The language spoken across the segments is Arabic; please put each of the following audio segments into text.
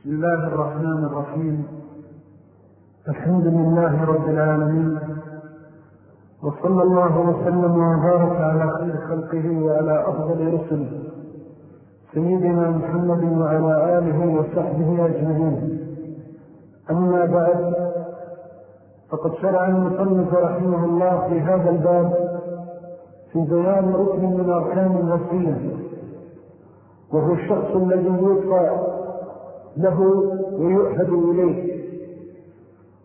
بسم الله الرحمن الرحيم. الحمد لله رب العالمين. وصلى الله وسلم وبارك على خير خلقه وعلى أفضل رسله. سيدنا محمد وعلى آله وصحبه أجمعين. أما بعد فقد شرع المصنف رحمه الله في هذا الباب في بيان ركن من أركان الوصية وهو الشخص الذي يوصى له ويؤهد إليه.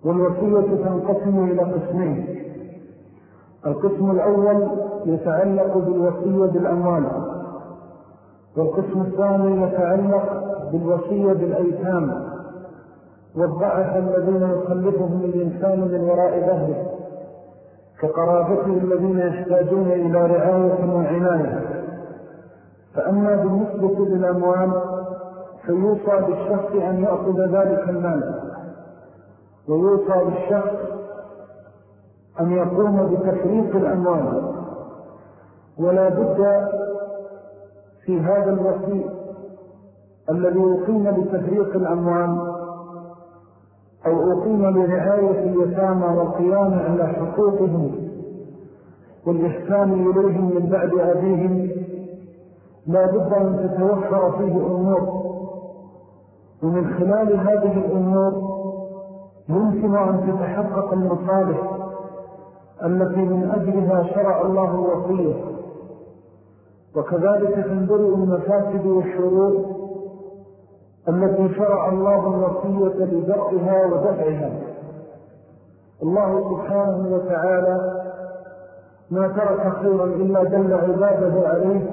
والوصية تنقسم إلى قسمين. القسم الأول يتعلق بالوصية بالأموال. والقسم الثاني يتعلق بالوصية بالأيتام. والضعف الذين يخلفهم الإنسان من وراء ظهره. كقرابته الذين يحتاجون إلى رعاية وعناية. فأما بالنسبة للأموال فيوصى بالشخص أن يأخذ ذلك المال. ويوصى بالشخص أن يقوم بتفريق الأموال. ولا بد في هذا الوصي الذي يقيم بتفريق الأموال أو أقيم برعاية اليتامى والقيام على حقوقهم والإحسان إليهم من بعد أبيهم لا بد أن تتوفر فيه أمور. ومن خلال هذه الأمور يمكن أن تتحقق المصالح التي من أجلها شرع الله الوصية وكذلك تنبرئ المفاسد والشرور التي شرع الله الوصية لدرئها ودفعها. الله سبحانه وتعالى ما ترك خيرا إلا دل عباده عليه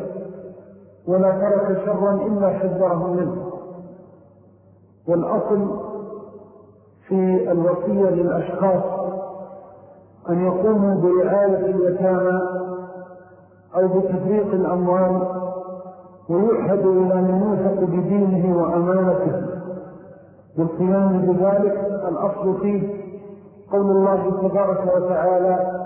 ولا ترك شرا إلا حذره منه. والأصل في الوصية للأشخاص أن يقوموا برعاية اليتامى أو بتفريق الأموال ويؤحد إلى من يوثق بدينه وأمانته بالقيام بذلك الأصل فيه قول الله تبارك وتعالى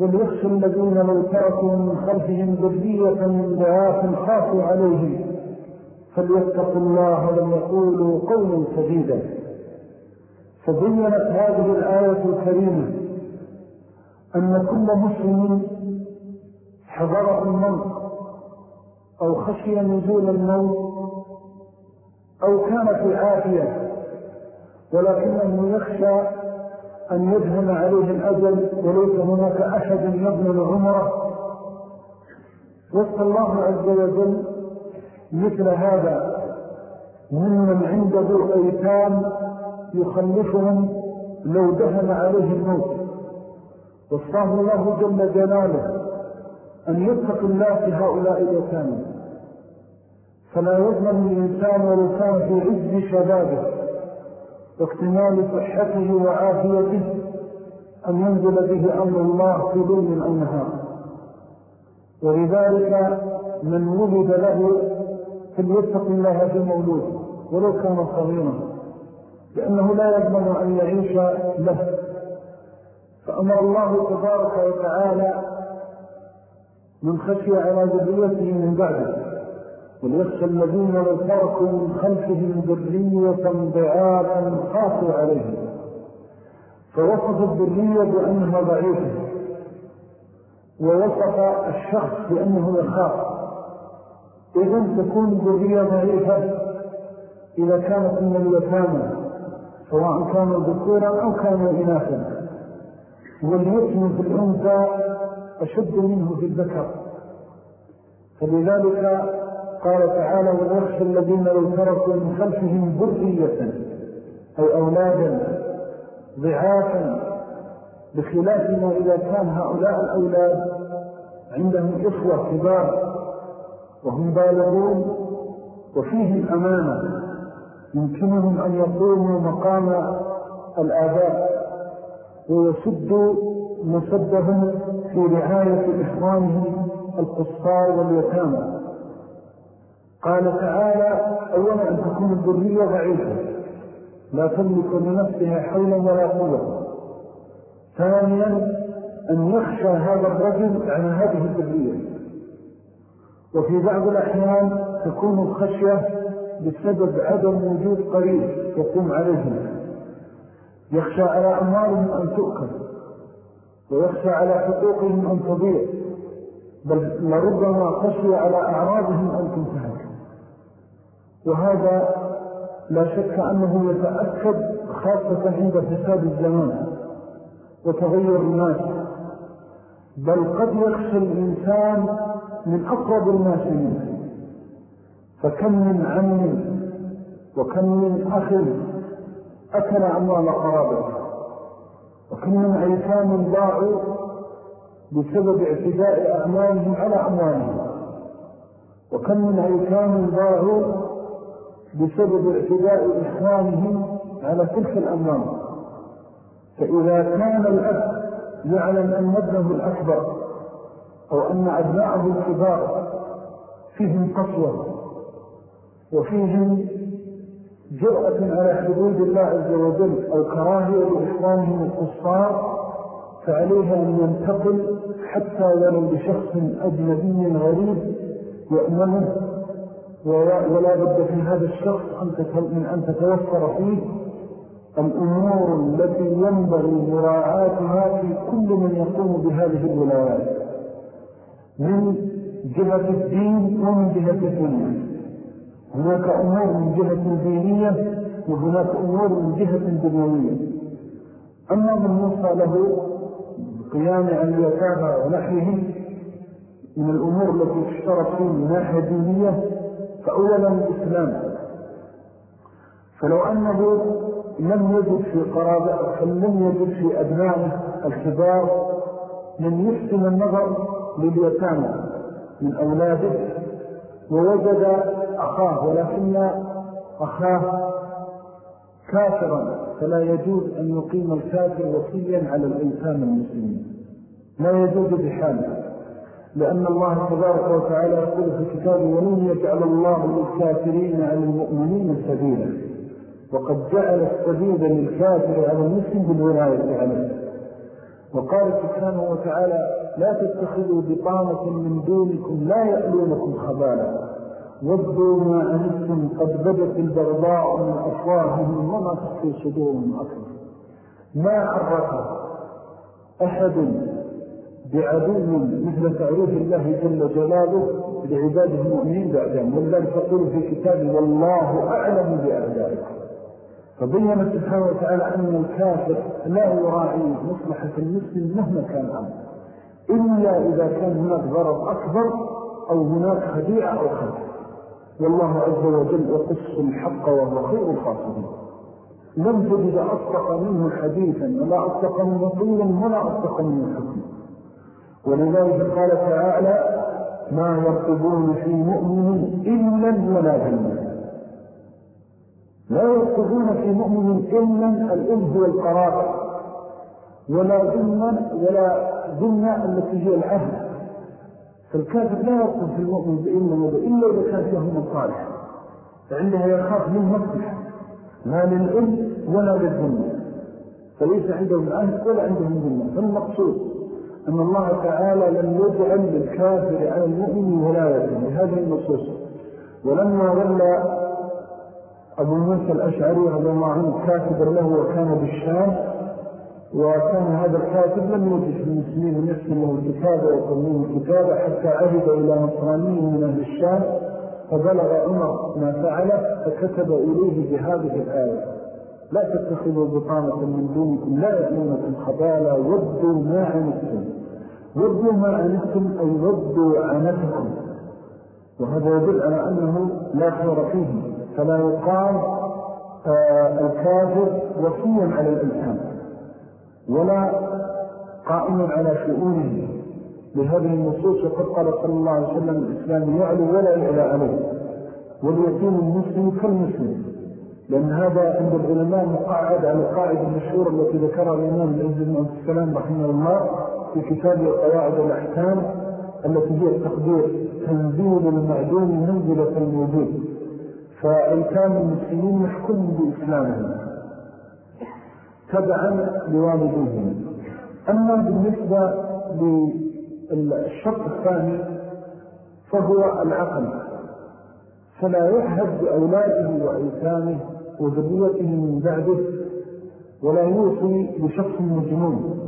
وليخشى الذين لو تركوا من خلفهم ذرية من دعاف خافوا عليهم فليتقوا الله ولم يقولوا قولا سديدا. فبينت هذه الآية الكريمة أن كل مسلم حضر الموت أو خشي نزول الموت أو كان في عافية ولكنه يخشى أن يدهن عليه الأجل وليس هناك أحد يضمن عمره وصف الله عز وجل مثل هذا ممن عنده أيتام يخلفهم لو دهن عليه الموت. وصفاه الله جل جلاله أن يتق الله في هؤلاء الأيتام. فلا يظلم الإنسان ولو كان في عز شبابه واكتمال صحته وعافيته أن ينزل به أمر الله في ظلم أو نهار. ولذلك من ولد له فليتق الله في مولوده ولو كان صغيرا. لأنه لا يضمن أن يعيش له. فأمر الله تبارك وتعالى من خشي على ذريته من بعده. وليخشى الذين لو تركوا من خلفهم ذرية ضعافا خافوا عليهم. فوصف الذرية بأنها ضعيفة ووصف الشخص بأنه يخاف. إذن تكون الذرية ضعيفة إذا كانت من اليتامى سواء كانوا ذكورا أو كانوا إناثا. واليتم في الأنثى أشد منه في الذكر. فلذلك قال تعالى ويخشى الذين لو تركوا من خلفهم ذرية أي أولادا ضعافا بخلاف ما إذا كان هؤلاء الأولاد عندهم إخوة كبار وهم بالغون وفيهم أمانة. يمكنهم أن يقوموا مقام الآباء ويسدوا مسدهم في رعاية إخوانهم القصار واليتامى. قال تعالى أولا أن تكون الذرية ضعيفة لا تملك لنفسها حولا ولا قوة. ثانيا أن يخشى هذا الرجل على هذه الذرية. وفي بعض الأحيان تكون الخشية بسبب عدم وجود قريب يقوم عليهم يخشى على أموالهم أن تؤكل ويخشى على حقوقهم أن تضيع بل لربما خشي على أعراضهم أن تنتهك. وهذا لا شك أنه يتأكد خاصة عند فساد الزمان وتغير الناس بل قد يخشى الإنسان من أقرب الناس منه فكم من عم وكم من أخ أكل أموال قرابته وكم من عيسان ضاعوا بسبب اعتداء أعمالهم على أموالهم. وكم من عيسان ضاعوا بسبب اعتداء إخوانهم على تلك الأموال. فإذا كان الأب يعلم أن ابنه الأكبر أو أن أبناءه الكبار فيهم قسوة وفيهم جرأة على حدود الله عز وجل أو كراهية لإخوانهم القصار فعليها أن ينتقل حتى ولو لشخص أجنبي غريب يأمنه ولا بد في هذا الشخص من أن تتوفر فيه الأمور التي ينبغي مراعاتها في كل من يقوم بهذه الولايات. من جهة الدين ومن جهة الدنيا. هناك أمور من جهة دينية وهناك أمور من جهة دنيوية. أما من يوصى له قيام عن اليتامى ونحوهم من الأمور التي تشترط فيه من ناحية دينية فأولا الإسلام. فلو أنه لم يجد في قرابة فلم يجد في أبنائه الكبار من يحسن النظر لليتامى من أولاده ووجد أخاه ولكن أخاه كافرا فلا يجوز أن يقيم الكافر وصيا على الإنسان المسلمين. لا يجوز بحاله لأن الله تبارك وتعالى يقول في كتابه ولن يجعل الله للكافرين على المؤمنين سبيلا؟ وقد جعل السبيل للكافر على المسلم بالولاية عليه. وقال سبحانه وتعالى لا تتخذوا بطانة من دونكم لا يألونكم خبالا. ودوا ما أنتم قد بدت البغضاء من أفواههم وما تخفي صدورهم أكبر. ما عرف أحد بعدو مثل تعريف الله جل جلاله لعباده المؤمنين بعدهم؟ والذلك تقول في كتابه والله أعلم بأعدائكم. فبين سبحانه وتعالى أن الكافر لا يراعي مصلحة المسلم مهما كان أمر إلا إذا كان هناك ضرر أكبر أو هناك خديعة أو خديعة والله عز وجل يقص الحق وهو خير الخاصدين لم تجد أصدق منه حديثا ولا أصدق منه طولا ولا أصدق منه حكم ولذلك قال تعالى ما يرقبون في مؤمن إلا ولا ذنب لا يرقبون في مؤمن إلا الإلد والقرار ولا ذنب ولا ذنب التي هي العهد. فالكافر لا يرقب في المؤمن بإلا ولا إلا إذا كان فيه مصالح فعندها يخاف من مصلحة لا للإلد ولا للذنب فليس عندهم العهد ولا عندهم ذنب فالمقصود أن الله تعالى لم يجعل للكافر على المؤمن ولاية لهذه النصوص ولما ظل أبو موسى الأشعري رضي الله عنه كاتبا له وكان بالشام وكان هذا الكاتب لم يجد في المسلمين له الكتابة ويقومون الكتابة حتى عهد إلى نصراني من أهل الشام فبلغ عمر ما فعله فكتب إليه بهذه الآية لا تتخذوا بطانة من دونكم لا يأمونكم خبالا ودوا ما عنتم ودوا ما عنتم أي ودوا عنتكم وهذا يدل على أنه لا خير فيه فلا يقال آه الكافر وفيا على الإنسان ولا قائما على شؤونه. لهذه النصوص وقد قال صلى الله عليه وسلم الإسلام يعلو ولا يعلى عليه واليتيم المسلم كالمسلم. لأن هذا عند العلماء مقاعد على القاعدة المشهورة التي ذكرها الإمام العز بن السلام رحمه الله في كتاب قواعد الأحكام التي هي التقدير تنزيل المعدوم منزلة الموجود. فإنسان المسلمين يحكم بإسلامهم تبعا لوالديهم. أما بالنسبة للشرط الثاني فهو العقل. فلا يحهد بأولاده وأيتامه وذريته من بعده ولا يوصي لشخص مجنون.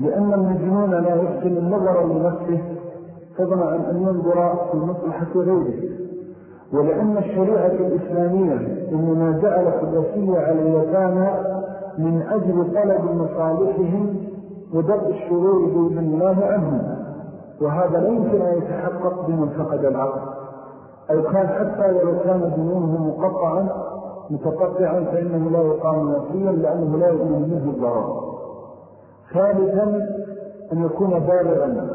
لأن المجنون لا يحسن النظر لنفسه فضلا عن أن ينظر في مصلحة غيره. ولأن الشريعة الإسلامية إنما جعلت الوصية على اليتامى من أجل طلب مصالحهم ودرء الشرور بإذن الله عنهم. وهذا لا يمكن أن يتحقق بمن فقد العقل. أو كان حتى ولو كان دينه مقطعا متقطعا فإنه لا يقام وصيا لأنه لا يؤمن منه الضرر ثالثا أن يكون بالغا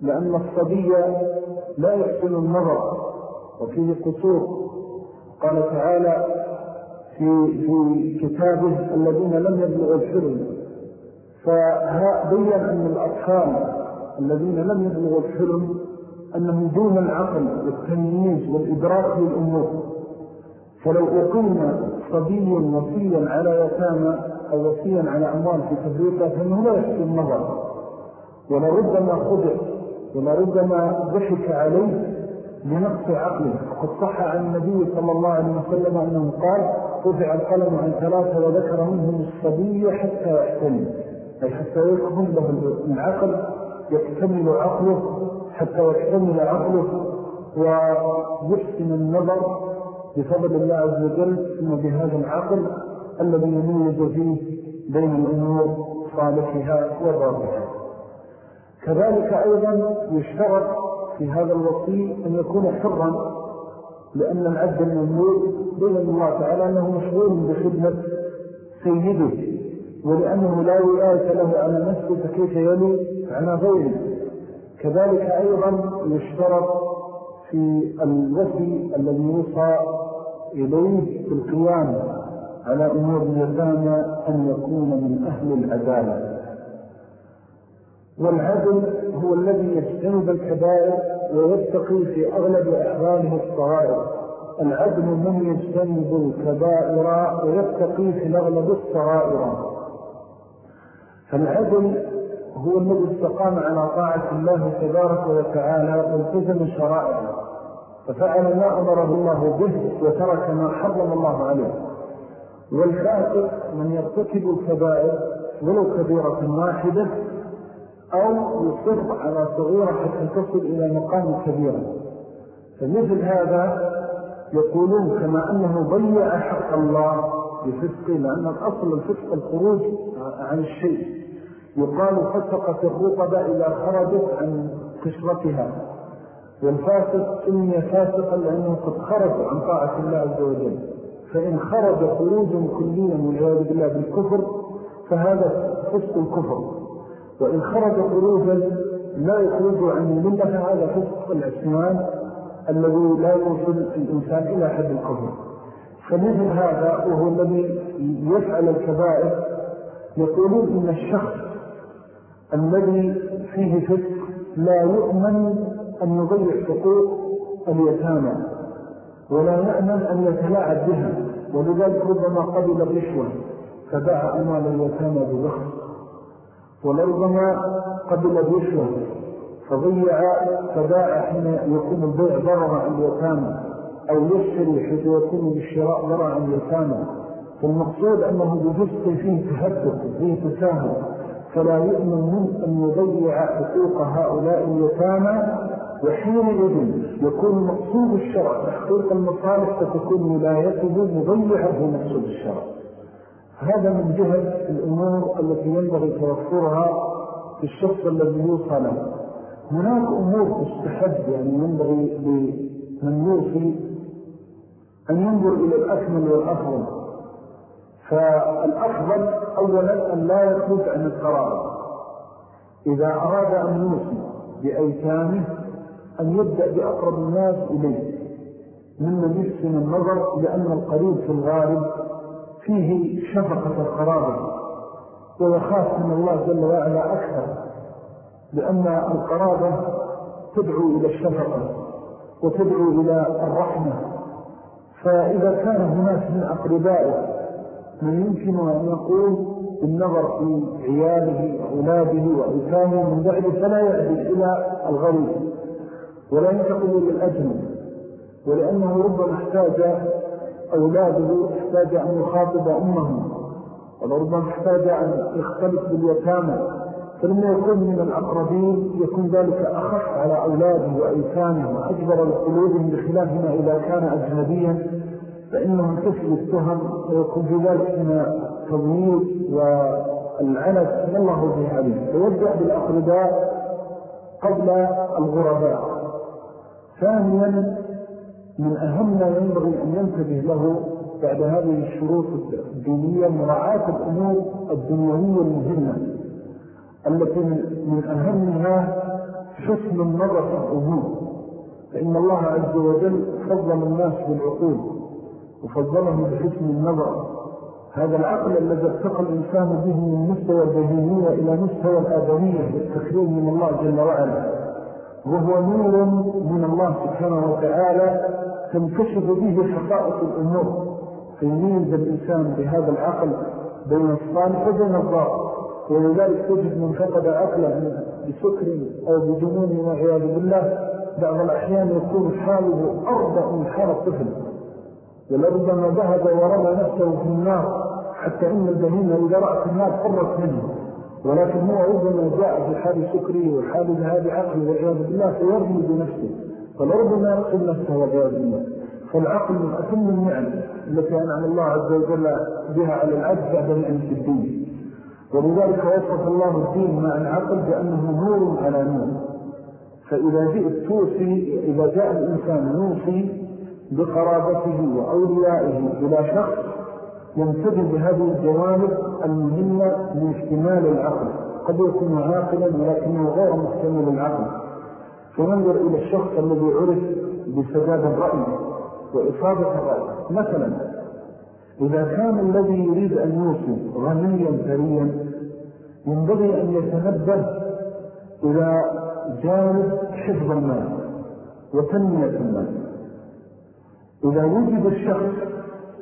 لأن الصبي لا يحسن النظر. وفيه قصور. قال تعالى في, في كتابه الذين لم يبلغوا الحلم. فبين أن الأطفال الذين لم يبلغوا الحلم أنهم دون العقل والتمييز والإدراك للأمور. فلو أقيم صبي وصيا على يتامى أو وصيا على أموال في تفريقة فإنه لا يحسن النظر. ولربما خدع ولربما ضحك عليه لنقص عقله. وقد صح عن النبي صلى الله عليه وسلم أنه قال رفع القلم عن ثلاثة وذكر منهم الصبي حتى يحتمل. أي حتى يكمل له العقل يكتمل عقله حتى يكتمل عقله ويحسن النظر بفضل الله عز وجل ثم بهذا العقل الذي يميز فيه بين الأمور صالحها وضابها كذلك أيضا يشترط في هذا الوصي أن يكون حرا لأن العبد المملوك بين الله تعالى أنه مشغول بخدمة سيده ولأنه لا ولاية له على نفسه فكيف يلي؟ على غيره. كذلك أيضا يشترط في الوفي الذي يوصى إليه بالقيام على أمور اليتامى أن يكون من أهل العدالة. والعدل هو الذي يجتنب الكبائر ويتقي في أغلب أحواله الصغائر. العدل من يجتنب الكبائر ويتقي في الأغلب الصغائر. فالعدل هو الذي استقام على طاعة الله تبارك وتعالى والتزم شرائعه. ففعل ما أمره الله به وترك ما حرم الله عليه. والفاسق من يرتكب الكبائر ولو كبيرة واحدة أو يصر على صغيرة حتى تصل إلى مقام كبيرة. فمثل هذا يقولون كما أنه ضيع حق الله بفسقه لأن الأصل الفسق الخروج عن الشيء. يقال فسقت الرطبة إذا خرجت عن قشرتها والفاسق سمي فاسقا لأنه قد خرج عن طاعة الله عز وجل. فإن خرج خروجا كليا والعياذ بالله بالكفر فهذا فسق الكفر. وإن خرج خروجا لا يخرج عن الملة فهذا فسق العثمان الذي لا يوصل الإنسان إلى حد الكفر. فمثل هذا وهو الذي يفعل الكبائر يقولون إن الشخص الذي فيه فسق لا يؤمن أن يضيع حقوق اليتامى ولا يأمن أن يتلاعب بها ولذلك ربما قبل الرشوة فباع أموال اليتامى ببخص ولربما قبل الرشوة فضيع فباع حين يكون البيع ضرر عن اليتامى أو يشتري حيث يكون بالشراء ضرر عن اليتامى. فالمقصود أنه بجزء فيه تهدف وفيه تساهل. فلا يؤمن منه أن يضيع حقوق هؤلاء اليتامى وحينئذ يكون مقصود الشرع تحقيق المصالح فتكون ولايته مضيعة في مقصود الشرع. هذا من جهة الأمور التي ينبغي توفرها في الشخص الذي يوصل هناك أمور تستحب يعني ينبغي لمن يوصي أن ينظر إلى الأكمل والأفضل. فالأفضل أولا أن لا يخرج عن القرار. إذا أراد أن يوصي بأيتامه أن يبدأ بأقرب الناس إليه ممن يحسن النظر لأن القريب في الغالب فيه شفقة القرابة ويخاف من الله جل وعلا أكثر لأن القرابة تدعو إلى الشفقة وتدعو إلى الرحمة. فإذا كان هناك من أقربائه من يمكن أن يقول بالنظر في عياله وأولاده وأيتامه من بعد فلا يعدل إلى الغريب ولا ينتقل الأجنب ولأنه ربما احتاج أولاده احتاج أن يخاطب أمهم ولربما احتاج أن يختلط باليتامى فلما يكون من الأقربين يكون ذلك أخف على أولاده وأيتانه وأجبر لقلوبهم بخلاف ما إذا كان أجنبيا فإنهم تسل التهم ويكون ذلك من تضمير والعنف من الله به عليه فيبدأ بالأقرباء قبل الغرباء. ثانيا من أهم ما ينبغي أن ينتبه له بعد هذه الشروط الدينية مراعاة الأمور الدنيوية المهمة التي من أهمها حسن النظر في الأمور. فإن الله عز وجل فضل الناس بالعقول وفضلهم بحسن النظر. هذا العقل الذي ارتقى الإنسان به من مستوى البهيمية إلى مستوى الآدمية بالتكريم من الله جل وعلا. وهو نور من الله سبحانه وتعالى تنكشف به حقائق الأمور. فيميز الإنسان بهذا العقل بين الصالح وبين الضار ولذلك تجد من فقد عقله بسكر أو بجنون والعياذ بالله. بعض الأحيان يكون حاله أرضى من حال الطفل ولربما ذهب ورمى نفسه في النار حتى إن البهيمة إذا رأت النار قرت منه. ولكن هو ربما جاء في حال سكره وحال ذهاب عقله والعياذ بالله فيرمي بنفسه. فلربما يقتل نفسه والعياذ بالله فالعقل من أتم النعم التي أنعم الله عز وجل بها على العبد بعد نعمة الدين. ولذلك وصف الله الدين مع العقل بأنه نور على نور. فإذا جئت توصي إذا جاء الإنسان يوصي بقرابته وأوليائه إلى شخص ينتبه بهذه الجوانب المهمة من احتمال العقل. قد يكون عاقلا ولكنه غير محتمل العقل فننظر إلى الشخص الذي عرف بسباب الرأي وإصابة الرأي. مثلا إذا كان الذي يريد أن يوصي غنيا ثريا ينبغي أن يتنبه إلى جانب حفظ المال وتنمية المال إذا وجد الشخص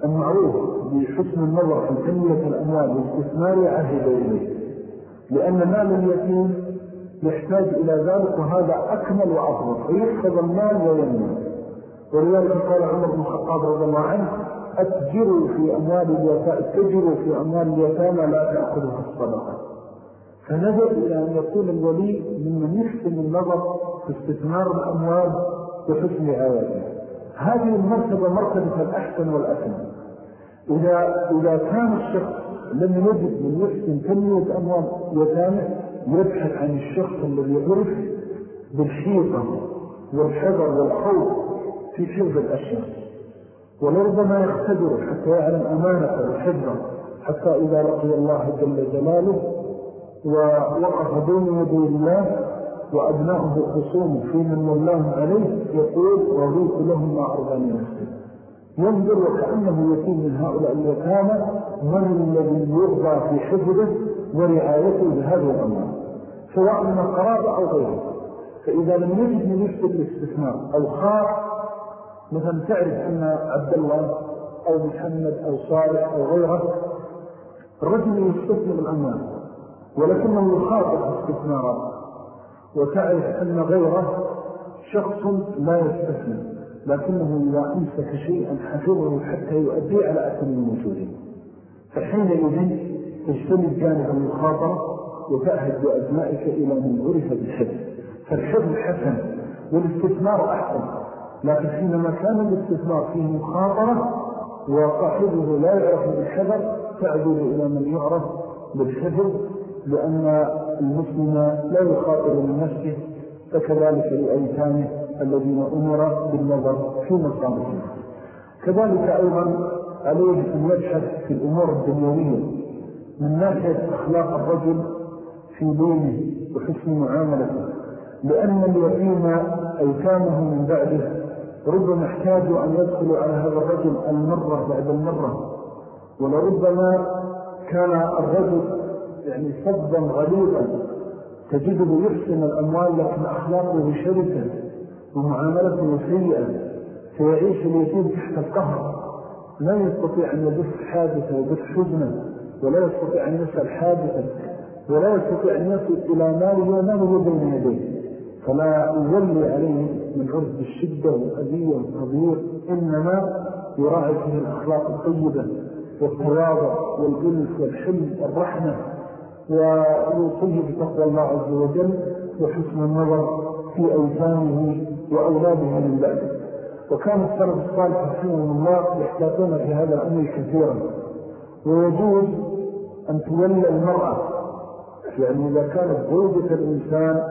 المعروف بحسن النظر في تنمية الأموال واستثمار عهد إليه لأن مال اليتيم يحتاج إلى ذلك وهذا أكمل وأفضل. فيحفظ المال وينمي ولذلك قال عمر بن الخطاب رضي الله عنه أتجروا في أموال اليتامى اتجروا في أموال اليتامى لا تأخذها الصدقة. فنزل إلى أن يكون الولي ممن يحسن النظر في استثمار الأموال وحسن آياته هذه المرتبة مرتبة الأحسن والأكمل. إذا, إذا كان الشخص لم يجد من يحسن تنمية أموال يتامى يبحث عن الشخص الذي عرف بالحيطة والحذر والخوف في حفظ الأشياء. ولربما يختبر حتى يعلم أمانة وحفظه حتى إذا لقي الله جل جلاله ووقف بين يدي الله وأبناؤه خصوم في من الله عليه يقول رضيت لهم ما أرضاني نفسي. ينظر وكأنه يتيم من هؤلاء اليتامى من الذي يرضى في حفظه ورعايته بهذه الأمر سواء من القرابة أو غيره. فإذا لم يجد من يفسد الاستثمار أو خاف مثلا تعرف أن عبد الله أو محمد أو صالح أو غيره الرجل يستثمر الأمان ولكنه يخاطر استثمارات وتعرف أن غيره شخص لا يستثمر لكنه إذا أمسك شيئا حفظه حتى يؤدي على أكل الموجودين فحينئذ تجتنب جانب المخاطرة وتأهد بأبنائك إلى من عرف بالحفظ. فالحفظ حسن والاستثمار أحسن لكن حينما كان الاستثمار فيه مخاطرة وصاحبه لا يعرف بالحذر تعذر إلى من يعرف بالحفظ لأن المسلم لا يخاطر من نفسه فكذلك لأيتانه الذين أمر بالنظر في مصابهم كذلك أيضا عليه أن يبحث في الأمور الدنيوية من ناحية أخلاق الرجل في دينه وحسن معاملته لأن اليقين أيتامه من بعده. ربما احتاجوا أن يدخلوا على هذا الرجل المرة بعد المرة. ولربما كان الرجل يعني صدا غليظا تجده يحسن الأموال لكن أخلاقه شركة ومعاملته سيئة فيعيش اليتيم تحت القهر. لا يستطيع أن يبث حادثة ويبث حزنة ولا يستطيع أن يسأل حادثة ولا يستطيع أن يصل إلى ماله وماله بين يديه. فلا يولي عليه من عرض الشدة والأذية والتضييق إنما يراعي فيه الأخلاق الطيبة والتواضع والألف والحلم والرحمة ويوصيه بتقوى الله عز وجل وحسن النظر في أيتامه وأولاده من ذلك وكان السلف الصالح رحمه الله يحتاطون في هذا الأمر كثيرا. ويجوز أن تولى المرأة يعني إذا كانت زوجة الإنسان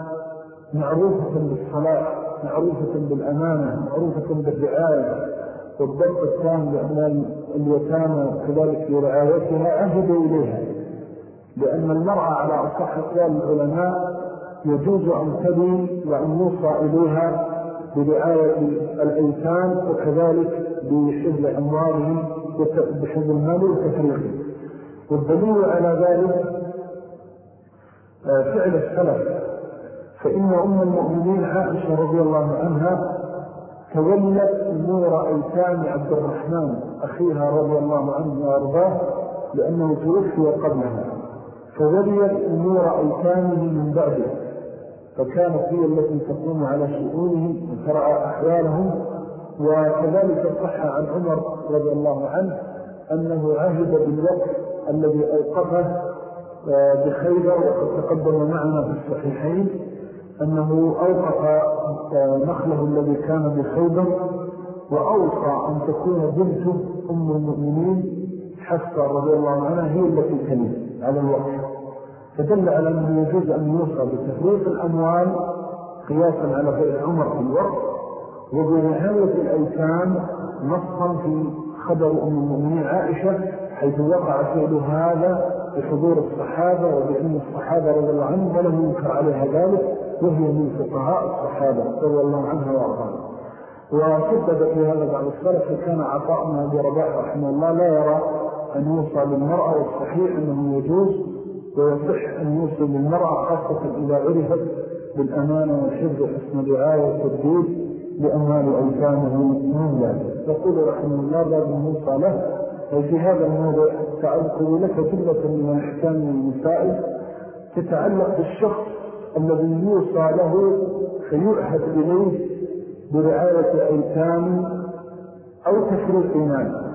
معروفة بالصلاة معروفة بالأمانة معروفة بالرعاية والضبط الثاني لأن اليتامى كذلك لرعايتها أهد إليها. لأن المرأة على أصح أقوال العلماء يجوز أن تبي وأن يوصى إليها برعاية الأيتام وكذلك بحفظ أموالهم بحفظ المال وتفريقه والدليل على ذلك فعل السلف. فإن أم المؤمنين عائشة رضي الله عنها تولت أمور أيتام عبد الرحمن أخيها رضي الله عنه وأرضاه لأنه توفي قبلها. فوليت أمور أيتامه من بعده. فكانت هي التي تقوم على شؤونهم وترعى أحوالهم. وكذلك صح عن عمر رضي الله عنه أنه عهد بالوقت الذي أوقفه بخيبر وقد تقدم معنا في الصحيحين أنه أوقف آه، نخله الذي كان بخيبر وأوصى أن تكون بنته أم المؤمنين حفظة رضي الله عنها هي التي تلي على الوقت فدل على أنه يجوز أن يوصى بتفريق الأموال قياسا على بيع عمر في الوقت وبنهاية الأيتام نصا في خبر أم المؤمنين عائشة حيث وقع فعل هذا بحضور الصحابة وبعلم الصحابة رضي الله عنهم ولم ينكر عليها ذلك وهي من فقهاء الصحابة رضي الله عنها وأرضاها. وسبب في هذا بعض السلف فكان عطاءنا برباح رحمه الله لا يرى أن يوصى للمرأة والصحيح أنه يجوز ويصح أن يوصل للمرأة خاصة إذا عرفت بالأمانة والحفظ وحسن الرعاية والتدبير لأموال أيتامه من ذلك. يقول رحمه الله باب موسى له وفي هذا الموضع سأذكر لك جملة من الأحكام المسائل تتعلق بالشخص الذي يوصى له فيؤهد إليه برعاية أيتام أو تفريق مال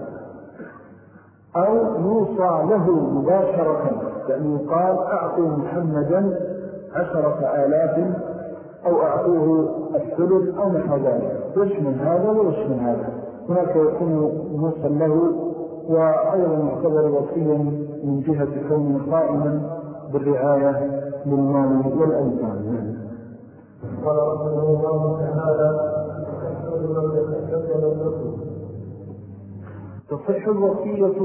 أو يوصى له مباشرة لأن يقال أعطوا محمدا عشرة آلاف أو أعطوه الثلث أو نحو ذلك. يشمل هذا ويشمل هذا؟ هناك يكون موصل له وأيضا يعتبر وصيا من جهة كونه قائما بالرعاية للمال والأيتام قال رحمه الله تعالى تصح الوصية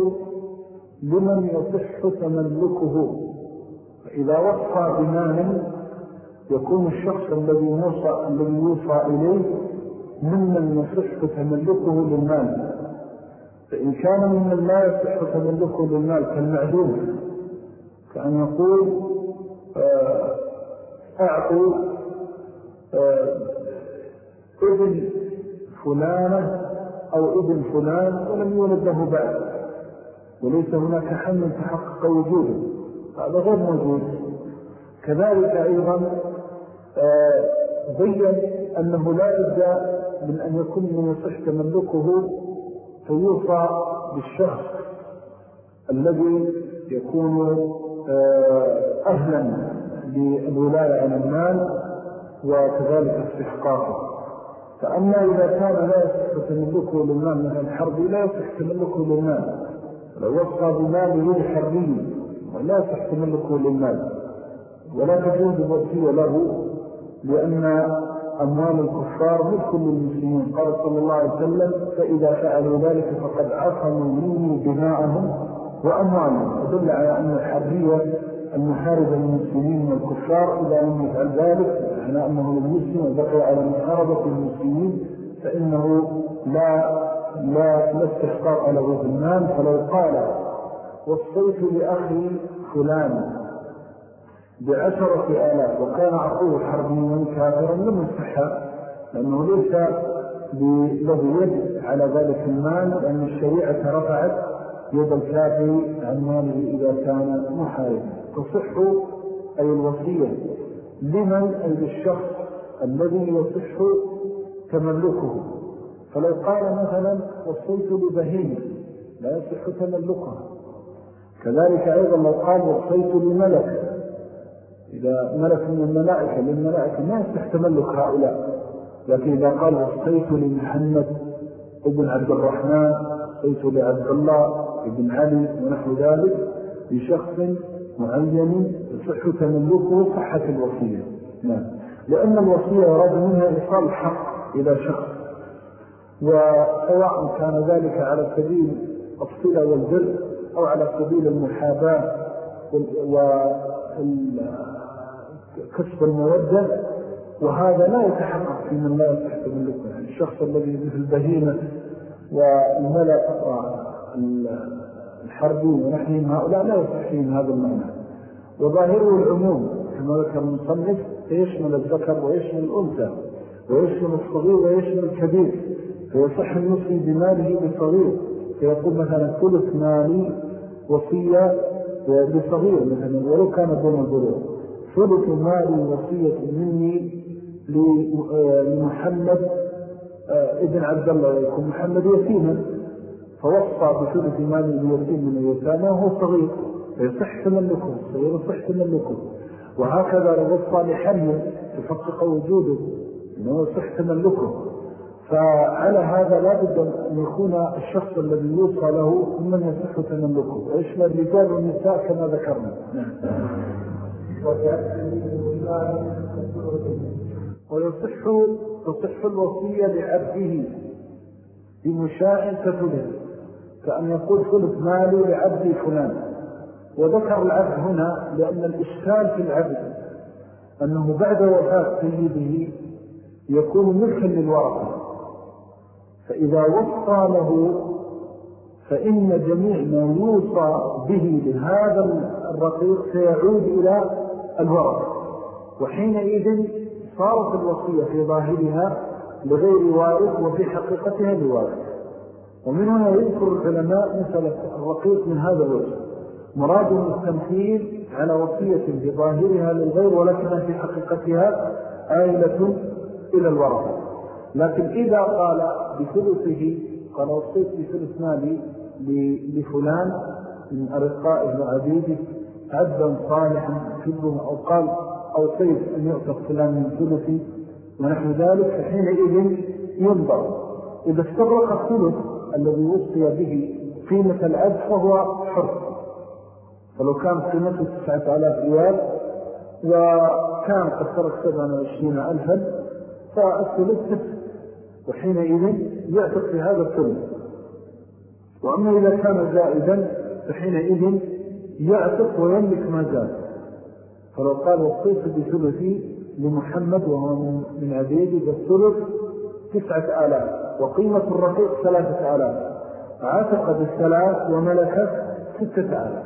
لمن يصح تملكه. فإذا وصى بمال يكون الشخص الذي يوصى, الذي يوصى إليه ممن يصح تملكه للمال. فإن كان ممن لا يصح تملكه للمال كالمعدوم كأن يقول آه، أعطوا آه، ابن فلانة أو ابن فلان ولم يولد له بعد وليس هناك حمل تحقق وجوده هذا غير موجود. كذلك أيضا آه، بيّن أنه لا بد من أن يكون من يصح تملكه فيوصى بالشخص الذي يكون آه، أهلا بالولاية على المال وكذلك استحقاقه. فأما إذا كان لا يصح تملكه للمال من الحرب لا يصح تملكه للمال. لو وصى بماله الحربي ولا يصح تملكه للمال. ولا تجوز الوصية له لأن أموال الكفار ملك للمسلمين قال صلى الله عليه وسلم فإذا فعلوا ذلك فقد عصموا مني دماءهم وأموالهم. ودل على أن الحربية المحاربة للمسلمين والكفار إذا لم يفعل ذلك معنى أنه للمسلم وبقي على محاربة المسلمين فإنه لا لا استحقاق له في المال. فلو قال وصيت لأخي فلان بعشرة آلاف وكان عقوه حربيا كافرا لم يصحى لأنه ليس له يد على ذلك المال لأن الشريعة رفعت يد الكافر عن ماله إذا كان محاربا. تصح أي الوصية لمن؟ أي للشخص الذي يصح تملكه. فلو قال مثلا وصيت لبهيمة لا يصح تملكها. كذلك أيضا لو قال وصيت لملك إذا ملك من الملائكة للملائكة ما يصح تملك هؤلاء. لكن إذا قال وصيت لمحمد ابن عبد الرحمن وصيت لعبد الله ابن علي ونحو ذلك بشخص معين يصح تملكه صحة الوصية. نعم. لأن الوصية يراد منها إيصال الحق إلى شخص. وسواء كان ذلك على سبيل الصلة والبر أو على سبيل المحاباة وكسب المودة وهذا لا يتحقق في من لا تملكه يعني الشخص الذي مثل البهيمة والملأ الحربي ونحيهم هؤلاء لا يصحين هذا المعنى. وظاهره العموم كما ذكر المصنف فيشمل الذكر ويشمل الأنثى ويشمل الصغير ويشمل الكبير. فيصح النصي بماله بصغير فيقول مثلا ثلث مالي وصية بصغير مثلا ولو كان دون البلوغ. ثلث مالي وصية مني لمحمد آه، ابن عبد الله يكون محمد يتيما فوصى بثلث مالي ليتيم من اليتامى وهو صغير. فيصح تملكه الصغير يصح تملكه. وهكذا وصى لحمل يحقق وجوده إنه يصح تملكه. فعلى هذا لا بد أن يكون الشخص الذي يوصى له من يصح تملكه. ويشمل الرجال والنساء كما ذكرنا. ويصح تصح الوصية لعبده بمشاع كثلث كأن يقول ثلث مالي لعبد فلان. وذكر العبد هنا لأن الإشكال في العبد أنه بعد وفاة سيده يكون ملكا للورقة فإذا وصى له فإن جميع ما يوصى به لهذا الرقيق سيعود إلى الورق وحينئذ صارت الوصية في ظاهرها لغير وارث وفي حقيقتها لوارث ومن هنا يذكر العلماء مثل الرقيق من هذا الوجه. مراد التمثيل على وصية بظاهرها للغير ولكنها في حقيقتها آيلة إلى الورثة. لكن إذا قال بثلثه قال وصيت بثلث مالي لفلان من أرقائه وعبيده عبدا صالحا كله أو قال أوصيت أن يؤتق فلان من ثلثي ونحو ذلك فحينئذ ينظر. إذا استغرق الثلث الذي وصي به قيمة العبد فهو حر. فلو كان قيمته تسعة آلاف ريال وكان قد ترك سبعا وعشرين ألفا فالثلث وحينئذ يعتق في هذا الثلث. وأما إذا كان زائدا فحينئذ يعتق ويملك ما زاد فلو قال وصيت بثلثي لمحمد وهو من عبيدي بالثلث تسعة آلاف وقيمة الرقيق ثلاثة آلاف. عاتق بالثلاث وملكت ستة آلاف.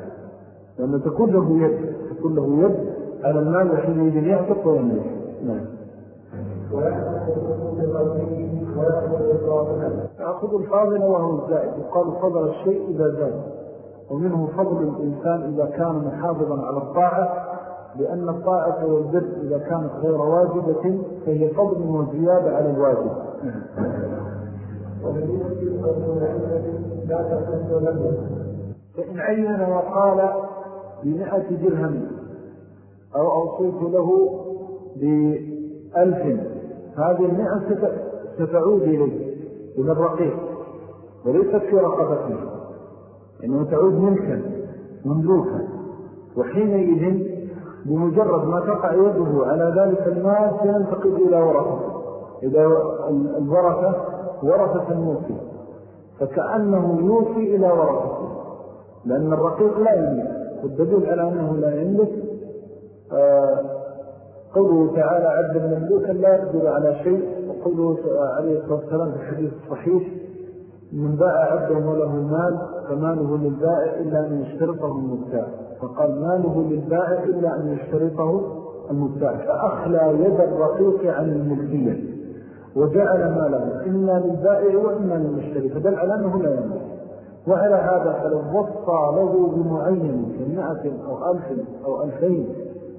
لأنه تكون له يد تكون له يد على المال وحينئذ يعتق ويملك نعم. الفاضل وهو الزائد. يقال فضل الشيء إذا زاد. ومنه فضل الإنسان إذا كان محافظا على الطاعة لأن الطاعة والبر إذا كانت غير واجبة فهي فضل وزيادة على الواجب. فإن عين وقال بمئة درهم أو أوصيت له بألف هذه المئة ستعود إليه إلى الرقيق وليست في رقبته. إنه تعود ملكا مملوكا. وحينئذ بمجرد ما تقع يده على ذلك المال سينتقل إلى ورثة. إذا الورثة ورثة الموصي فكأنه يوصي إلى ورثته لأن الرقيق لا يملك. والدليل على أنه لا يملك آه قوله تعالى عبدا مملوكا لا يقدر على شيء. وقوله عليه الصلاة والسلام في الحديث الصحيح من باع عبدا وله مال فماله للبائع إلا أن يشترطه المبتاع فقال ماله للبائع إلا أن يشترطه المبتاع فأخلى يد الرقيق عن الملكية وجعل ماله. إما للبائع وإما للمشتري. فدل على أنه لا يملك. وعلى هذا فلو وصى له بمعين كمئة أو ألف أو ألفين.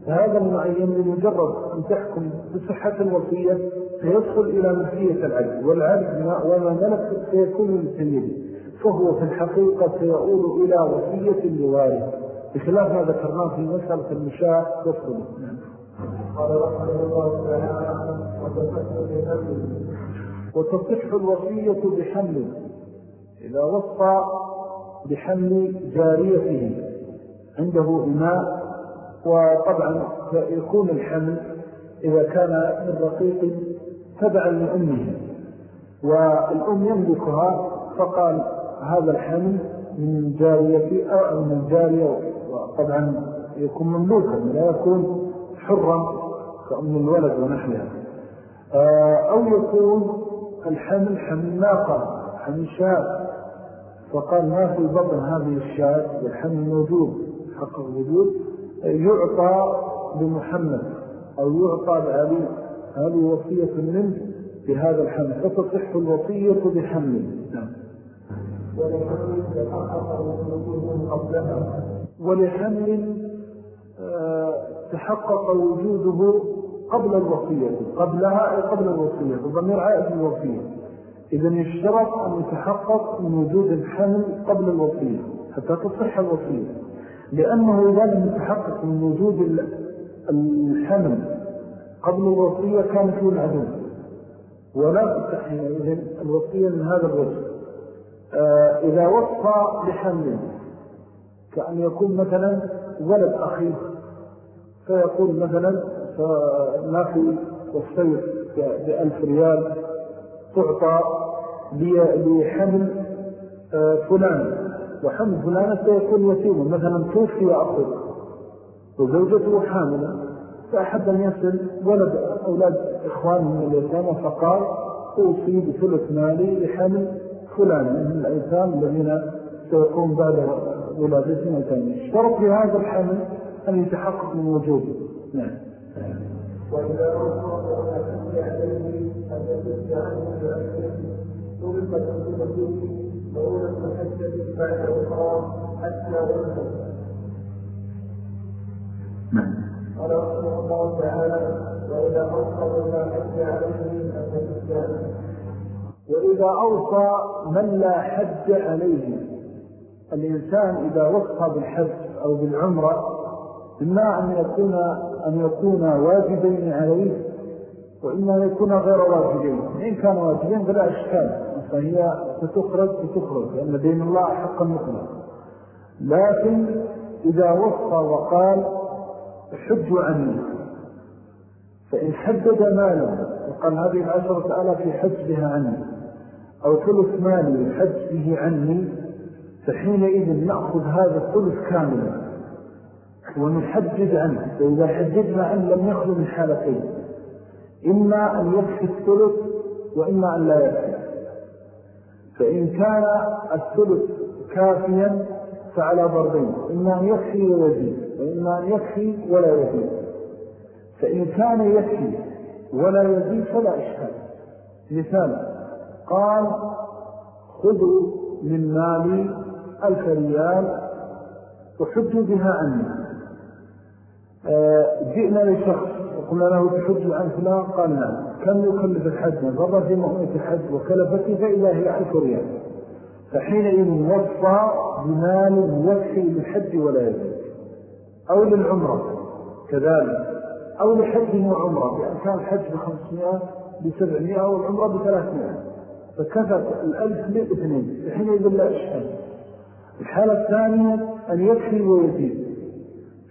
فهذا المعين لمجرد أن تحكم بصحة الوصية فيدخل إلى ملكية العبد والعبد وما ملك سيكون لسيده فهو في الحقيقة سيؤول إلى وصية لوارث بخلاف ما ذكرناه في مسألة المشاة نعم. قال رحمه الله تعالى وتصح الوصية بحمل. إذا وصى بحمل جاريته عنده إماء وطبعا يكون الحمل إذا كان من رقيق تبعا لأمه والأم يملكها فقال هذا الحمل من جارية أو من جارية طبعا يكون مملوكا لا يكون حرا كأم الولد ونحيها آه، أو يكون الحمل حمل ناقة حمل شاب فقال ما في بطن هذه الشاب والحمل موجود. حق الوجود يعطى لمحمد أو يعطى لعلي هذه وصية منه بهذا الحمل؟ فتصح الوصية بحمل. نعم. ولحمل آه، تحقق وجوده قبل الوصية قبلها أي قبل الوصية وضمير عائد الوصية. إذن يشترط أن يتحقق من وجود الحمل قبل الوصية حتى تصح الوصية. لأنه إذا لم يتحقق من وجود الحمل قبل الوصية كان فيه العدو. ولا تصح إذن الوصية من هذا الوجه. آه، إذا وصى بحمل كأن يكون مثلا ولد أخيه فيقول مثلا في وصيت بألف ريال تعطى لحمل آه، فلان. وحمل فلان سيكون يتيما مثلا توفي أخذ وزوجته حاملة. فأحد أن يصل ولد أولاد إخوان من اليتامى فقال أوصي بثلث مالي لحمل فلان من الأيتام الذين سيكون بعد ولادتهم الثانية اشترط في هذا الحمل أن يتحقق من وجوده. نعم. وإذا على عليه أن يسد عنه بأكله طلبت عقوبته مولة حجة بعد أخرى حتى ينفذ قال رحمه الله تعالى وإذا أوصى لا حج وإذا أوصى من لا حج عليه الإنسان إذا وصى بالحج أو بالعمرة إما أن يكون, أن يكون واجبين عليه وإما أن يكون غير واجبين. إن كان واجبين فلا إشكال. فهي ستخرج ستخرج لأن دين الله حقا مطلق. لكن إذا وصى وقال حج عني فإن حدد ماله وقال هذه العشرة ألا في بها عني أو ثلث مالي حج به عني فحينئذ نأخذ هذا الثلث كاملا. ونحدد عنه فإذا حددنا عنه لم يخلو من حالتين إما أن يكفي الثلث وإما أن لا يكفي. فإن كان الثلث كافيا فعلى ضربين إما أن يكفي ويزيد وإما أن يكفي ولا يزيد. فإن كان يكفي ولا يزيد فلا إشكال. مثال قال خذوا من مالي ألف ريال وحجوا بها عني. آه، جئنا لشخص وقلنا له تحج عن فلان؟ قال نعم. كم يكلف الحج؟ نظر في مؤمنة الحج وكلفته فإذا هي ألف ريال. فحينئذ وصى بمال يكفي للحج ولا يزيد أو للعمرة كذلك. أو لحج وعمرة بأن كان الحج بخمسمائة بسبعمائة والعمرة بثلاثمائة. فكفت الألف لاثنين فحينئذ لا إشهاد الحالة الثانية أن يكفي ويزيد.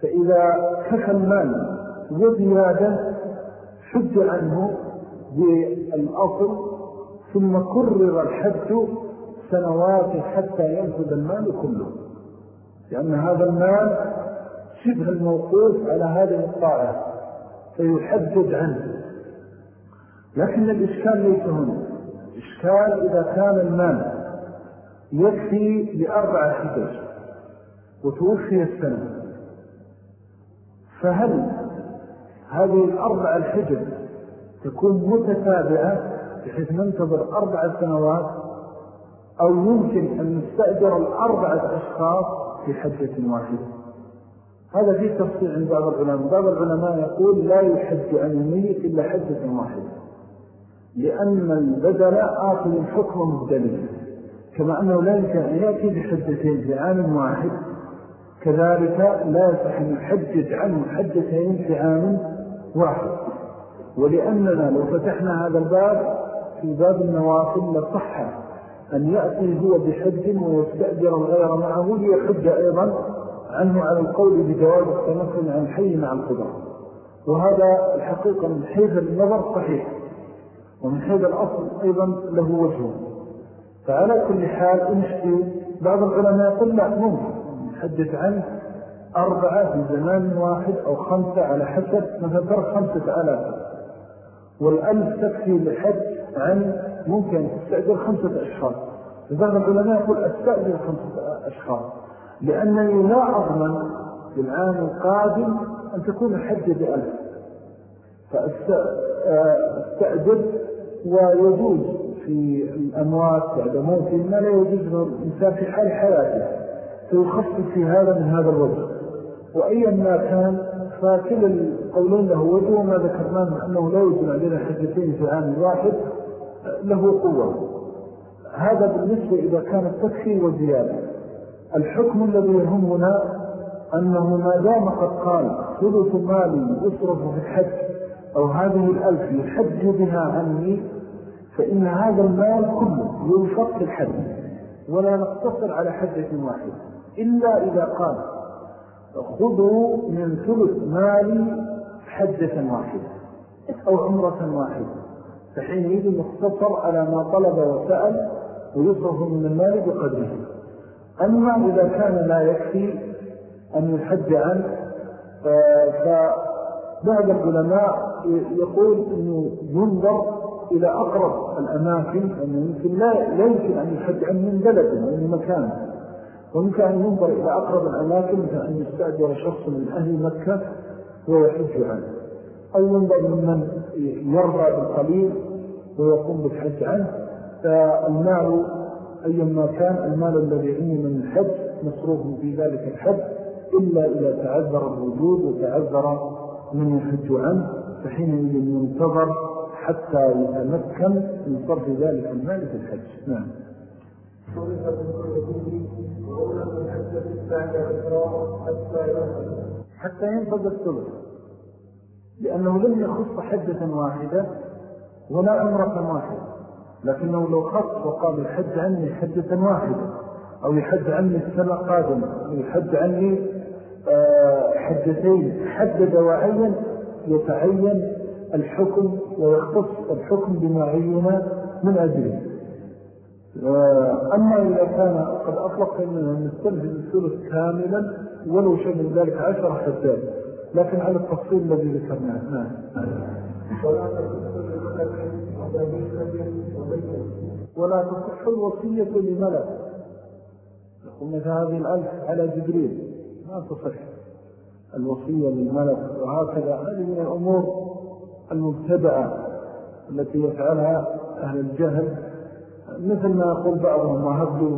فإذا كفى المال وزيادة حج عنه بالأصل ثم كرر الحج سنوات حتى ينفذ المال كله. لأن هذا المال شبه الموقوف على هذه الطاعة فيحدد عنه. لكن الإشكال ليس هنا. إشكال إذا كان المال يكفي لأربع حجج وتوفي السنة. فهل هذه الأربع الحجر تكون متتابعة بحيث ننتظر أربع سنوات؟ أو يمكن أن نستأجر الأربعة أشخاص في حجة واحدة. هذا فيه تفصيل عند بعض العلماء. بعض العلماء يقول لا يحج عن الميت إلا حجة واحدة لأن البدل آخذ الحكم مبدلين كما أنه لا يمكن أن يأتي بحدتين في عام واحد كذلك لا يصح يحدد عنه حدتين في عام واحد. ولأننا لو فتحنا هذا الباب في باب النوافل لصح أن يأتي هو بحج ويستأجر الغير معه ليحج أيضا عنه على القول بجواب التنفل عن حي مع القدر وهذا الحقيقة من حيث النظر صحيح ومن حيث الأصل أيضا له وجهه فعلى كل حال نشتي بعض العلماء يقول لا ممكن. نحدث عنه أربعة في زمان واحد أو خمسة على حسب مثلا خمسة ألاف. والألف تكفي لحد عن ممكن تستأجر خمسة أشخاص. فبعض العلماء يقول أستأجر خمسة أشخاص. لأنني لا أضمن في العام القادم أن تكون الحج بألف. فأستأجر ويجوز في الأموات بعد موته ما لا يجوز الإنسان في حال حياته. فيخفف في هذا من هذا الوجه. وأيا ما كان فكل القولين له وجه وما ذكرناه أنه لا يجب علينا حجتين في عام واحد له قوة. هذا بالنسبة إذا كان التكفي وزيادة الحكم الذي يهمنا أنه ما دام قد قال ثلث مالي يصرف في الحج أو هذه الألف يحج بها عني فإن هذا المال كله ينفق في الحج. ولا نقتصر على حجة واحدة. إلا إذا قال خذوا من ثلث مالي حجة واحدة أو عمرة واحدة. فحينئذ مختصر على ما طلب وسأل ويصرف من المال بقدره. أما إذا كان لا يكفي أن يحج عنه فبعض العلماء يقول أنه ينظر إلى أقرب الأماكن أنه يمكن لا يمكن أن يحج عنه من بلد من مكان. ويمكن أن ينظر إلى أقرب الأماكن مثل أن يستأجر شخص من أهل مكة ويحج عنه. أو ينظر ممن يرضى بالقليل ويقوم بالحج عنه. فالمال أيما كان المال الذي عنه من الحج مصروف في ذلك الحج إلا إذا تعذر الوجود وتعذر من يحج عنه فحينئذ ينتظر حتى يتمكن من صرف ذلك المال في الحج. نعم. حتى ينفذ الثلث. لأنه لم يخص حجة واحدة ولا عمرة واحدة لكنه لو خص وقال يحج عني حجة واحدة أو يحج عني السنة قادمة أو يحج عني آه، حجتين حدد وعين يتعين الحكم ويختص الحكم بما من أجله. آه، أما إذا كان قد أطلق فإننا نستلزم الثلث كاملا ولو من ذلك عشر حجات. لكن على التفصيل الذي ذكرناه. نعم. ولا تصح الوصية لملك. يقول مثل هذه الألف على جبريل. ما تصح الوصية للملك. وهكذا هذه من الأمور المبتدعة التي يفعلها أهل الجهل. مثل ما يقول بعضهم وهبدوا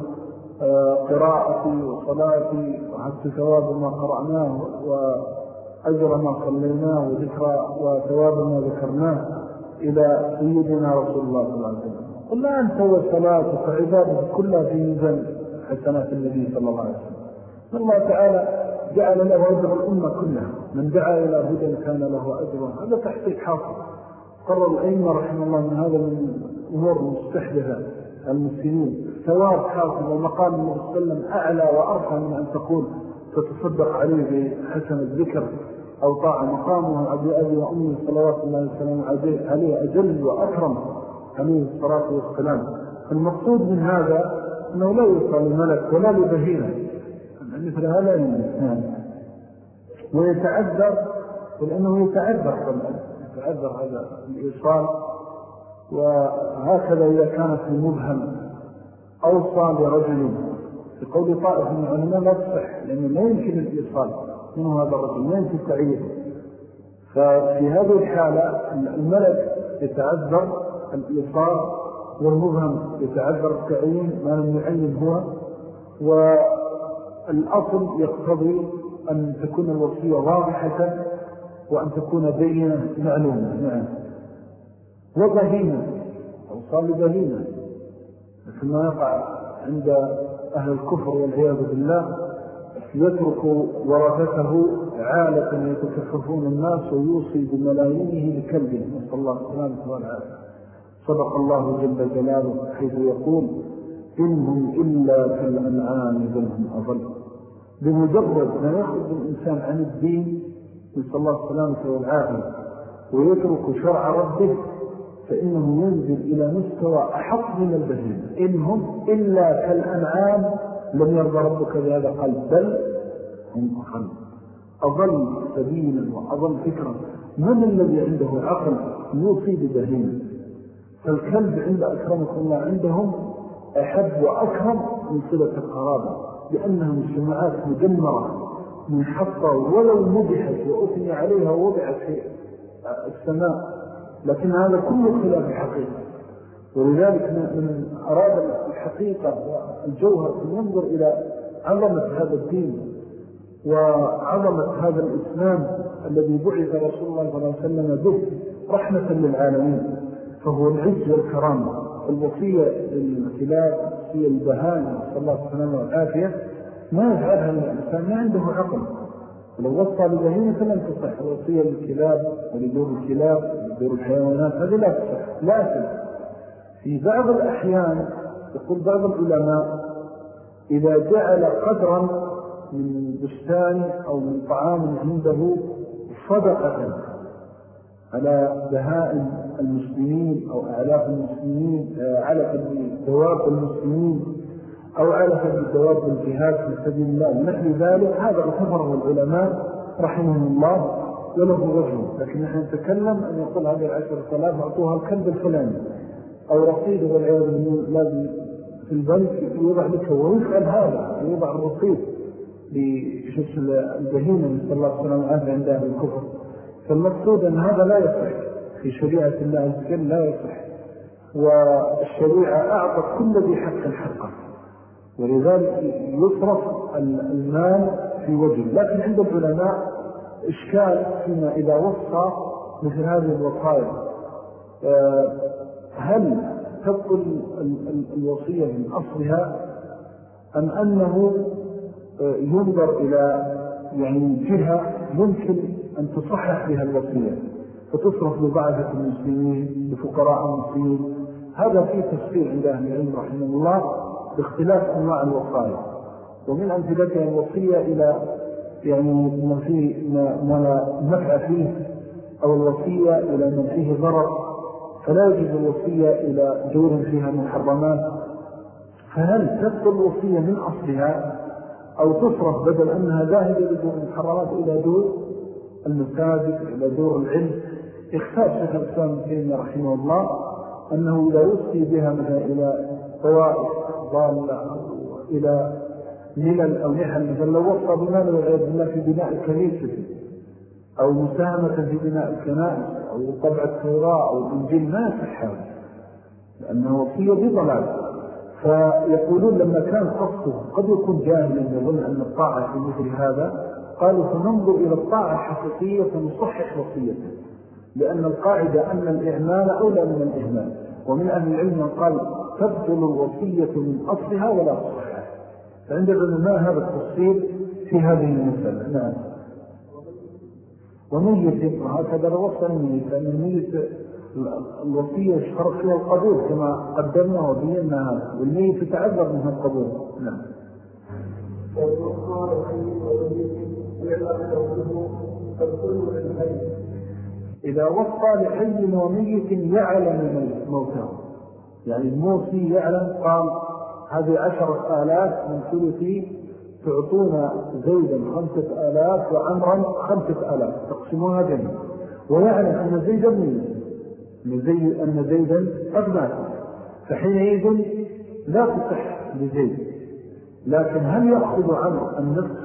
آه، قراءتي وصلاتي وهبت ثواب ما قرأناه وأجر ما صليناه وذكرى وثواب ما ذكرناه إلى سيدنا رسول الله صلى الله عليه وسلم. قل لا أنت وصلاتك وعبادتك كلها في ميزان حسنات النبي صلى الله عليه وسلم. الله تعالى جعل له أجر الأمة كلها. من دعا إلى هدى كان له أجر هذا تحقيق حاصل. قرر الأئمة رحمه الله من هذا من أمور مستحدثة. المسلمين. ثواب حاصل. ومقام النبي صلى الله عليه وسلم أعلى وأرفع من أن تقول تتصدق عليه بحسن الذكر أو طاعة مقامه أبي أبي وأمي صلوات الله وسلم عليه أجل وأكرم عليه الصلاة والسلام. المقصود من هذا أنه لا يوصى لملك ولا لبهينة مثل هذا الإنسان ويتعذر ولأنه يتعذر طبعا يتعذر هذا الإيصال. وهكذا إذا كانت المبهم أوصى لرجل في قول طائف من العلماء لا تصح لأنه لا يمكن الإيصال منه هذا الرجل لا يمكن التعيين ففي هذه الحالة الملك يتعذر الإيصال والمبهم يتعذر التعيين ما لم يعين هو والأصل يقتضي أن تكون الوصية واضحة وأن تكون بينة معلومة. نعم. وبهيمة أو صار بهيمة مثل ما يقع عند أهل الكفر والعياذ بالله يترك ورثته عالة يتكففون الناس ويوصي بملايينه لكلبه نسأل الله السلامة والعافية صدق الله جل جلاله حيث يقول إنهم إلا كالأنعام بل هم أضل. بمجرد ما يخرج الإنسان عن الدين نسأل الله السلامة والعافية ويترك شرع ربه فإنه ينزل إلى مستوى أحط من البهيم إنهم إلا كالأنعام لم يرضى ربك بهذا قلب بل هم أقل. أظل سبيلا وأظل فكرا. من الذي عنده عقل يوصي ببهيم فالكلب عند أكرمكم الله عندهم أحب وأكرم من صلة القرابة لأنهم سمعات مجمرة منحطة ولو مدحت وأثني عليها ووضعت في السماء. لكن هذا كله خلاف الحقيقة ولذلك من أراد الحقيقة والجوهر ينظر إلى عظمة هذا الدين وعظمة هذا الإسلام الذي بعث رسول الله صلى الله عليه وسلم به رحمة للعالمين فهو العز والكرامة الوصية للكلاب الوصية البهان صلى الله عليه وسلم والعافية. ما يفعلها الإنسان؟ ما عنده عقل. ولو وصى ببهيمة لم تصح. الوصية للكلاب ولدور الكلاب ولدور الحيوانات لا تصح لكن في بعض الأحيان يقول بعض العلماء إذا جعل قدرا من بستان أو من طعام عنده صدقة على بهائم المسلمين أو أعلاف المسلمين آه، على دواب المسلمين أو على الدواب الجهاد في سبيل الله. نحن ذلك. هذا اعتبره العلماء رحمهم الله. وله وجه لكن نحن نتكلم أن يقول هذه العشر الثلاث أعطوها الكلب الفلاني. أو رصيده والعياذ بالله لازم في البنك يوضع لك ويسأل هذا يوضع الرصيد لشخص البهيمة نسأل الله سبحانه وتعالى عند أهل الكفر فالمقصود أن هذا لا يصح في شريعة الله عز وجل لا يصح. والشريعة أعطت كل ذي حق حقا ولذلك يصرف المال في وجه لكن عند العلماء إشكال فيما إذا وصى مثل هذه الوصايا. آه، هل تبطل الوصية من أصلها أم أنه آه، ينظر إلى يعني جهة يمكن أن تصحح بها الوصية فتصرف لبعضة المسلمين لفقراء المسلمين؟ هذا فيه تفسير عند أهل العلم رحمه الله باختلاف أنواع الوصايا. ومن أمثلتها الوصية إلى يعني من فيه ما نفع فيه أو الوصية إلى من فيه ضرر فلا يجب الوصية إلى دور فيها محرمات فهل تبقى الوصية من أصلها أو تصرف بدل أنها ذاهبة لدور المحرمات إلى دور المساجد إلى دور العلم؟ اختار شيخ الإسلام الكريم رحمه الله أنه لا يوصي بها مثلا إلى طوائف ضالة إلى أو نحن مثلا لو وصى بمال والعياذ في بناء الكنيسة. أو مساهمة في بناء الكنائس أو طبع التوراة أو الإنجيل ما يصح هذا لأنه وصية بضلال. فيقولون لما كان قصده قد يكون جاهلا يظن أن الطاعة في مثل هذا. قالوا فننظر إلى الطاعة الحقيقية فنصحح وصيته. لأن القاعدة أن الإعمال أولى من الإهمال. ومن أهل العلم قال تبطل الوصية من أصلها ولا تصحح فعند العلماء هذا التفصيل في هذه المسألة. نعم. وميت وهكذا الوصف الميت لأن الميت الوصية اشترك فيها القبول كما قدمنا وبينا هذا والميت يتعذر منها القبول. نعم. إذا وصى لحي وميت يعلم موته يعني الموصي يعلم قال هذه عشرة آلاف من ثلثي تعطون زيدا خمسة آلاف وعمرا خمسة آلاف. تقسموها جميعا. ويعلم أن زيدا من أن زيدا مات فحينئذ لا تصح لزيد. لكن هل يأخذ عمر النصف؟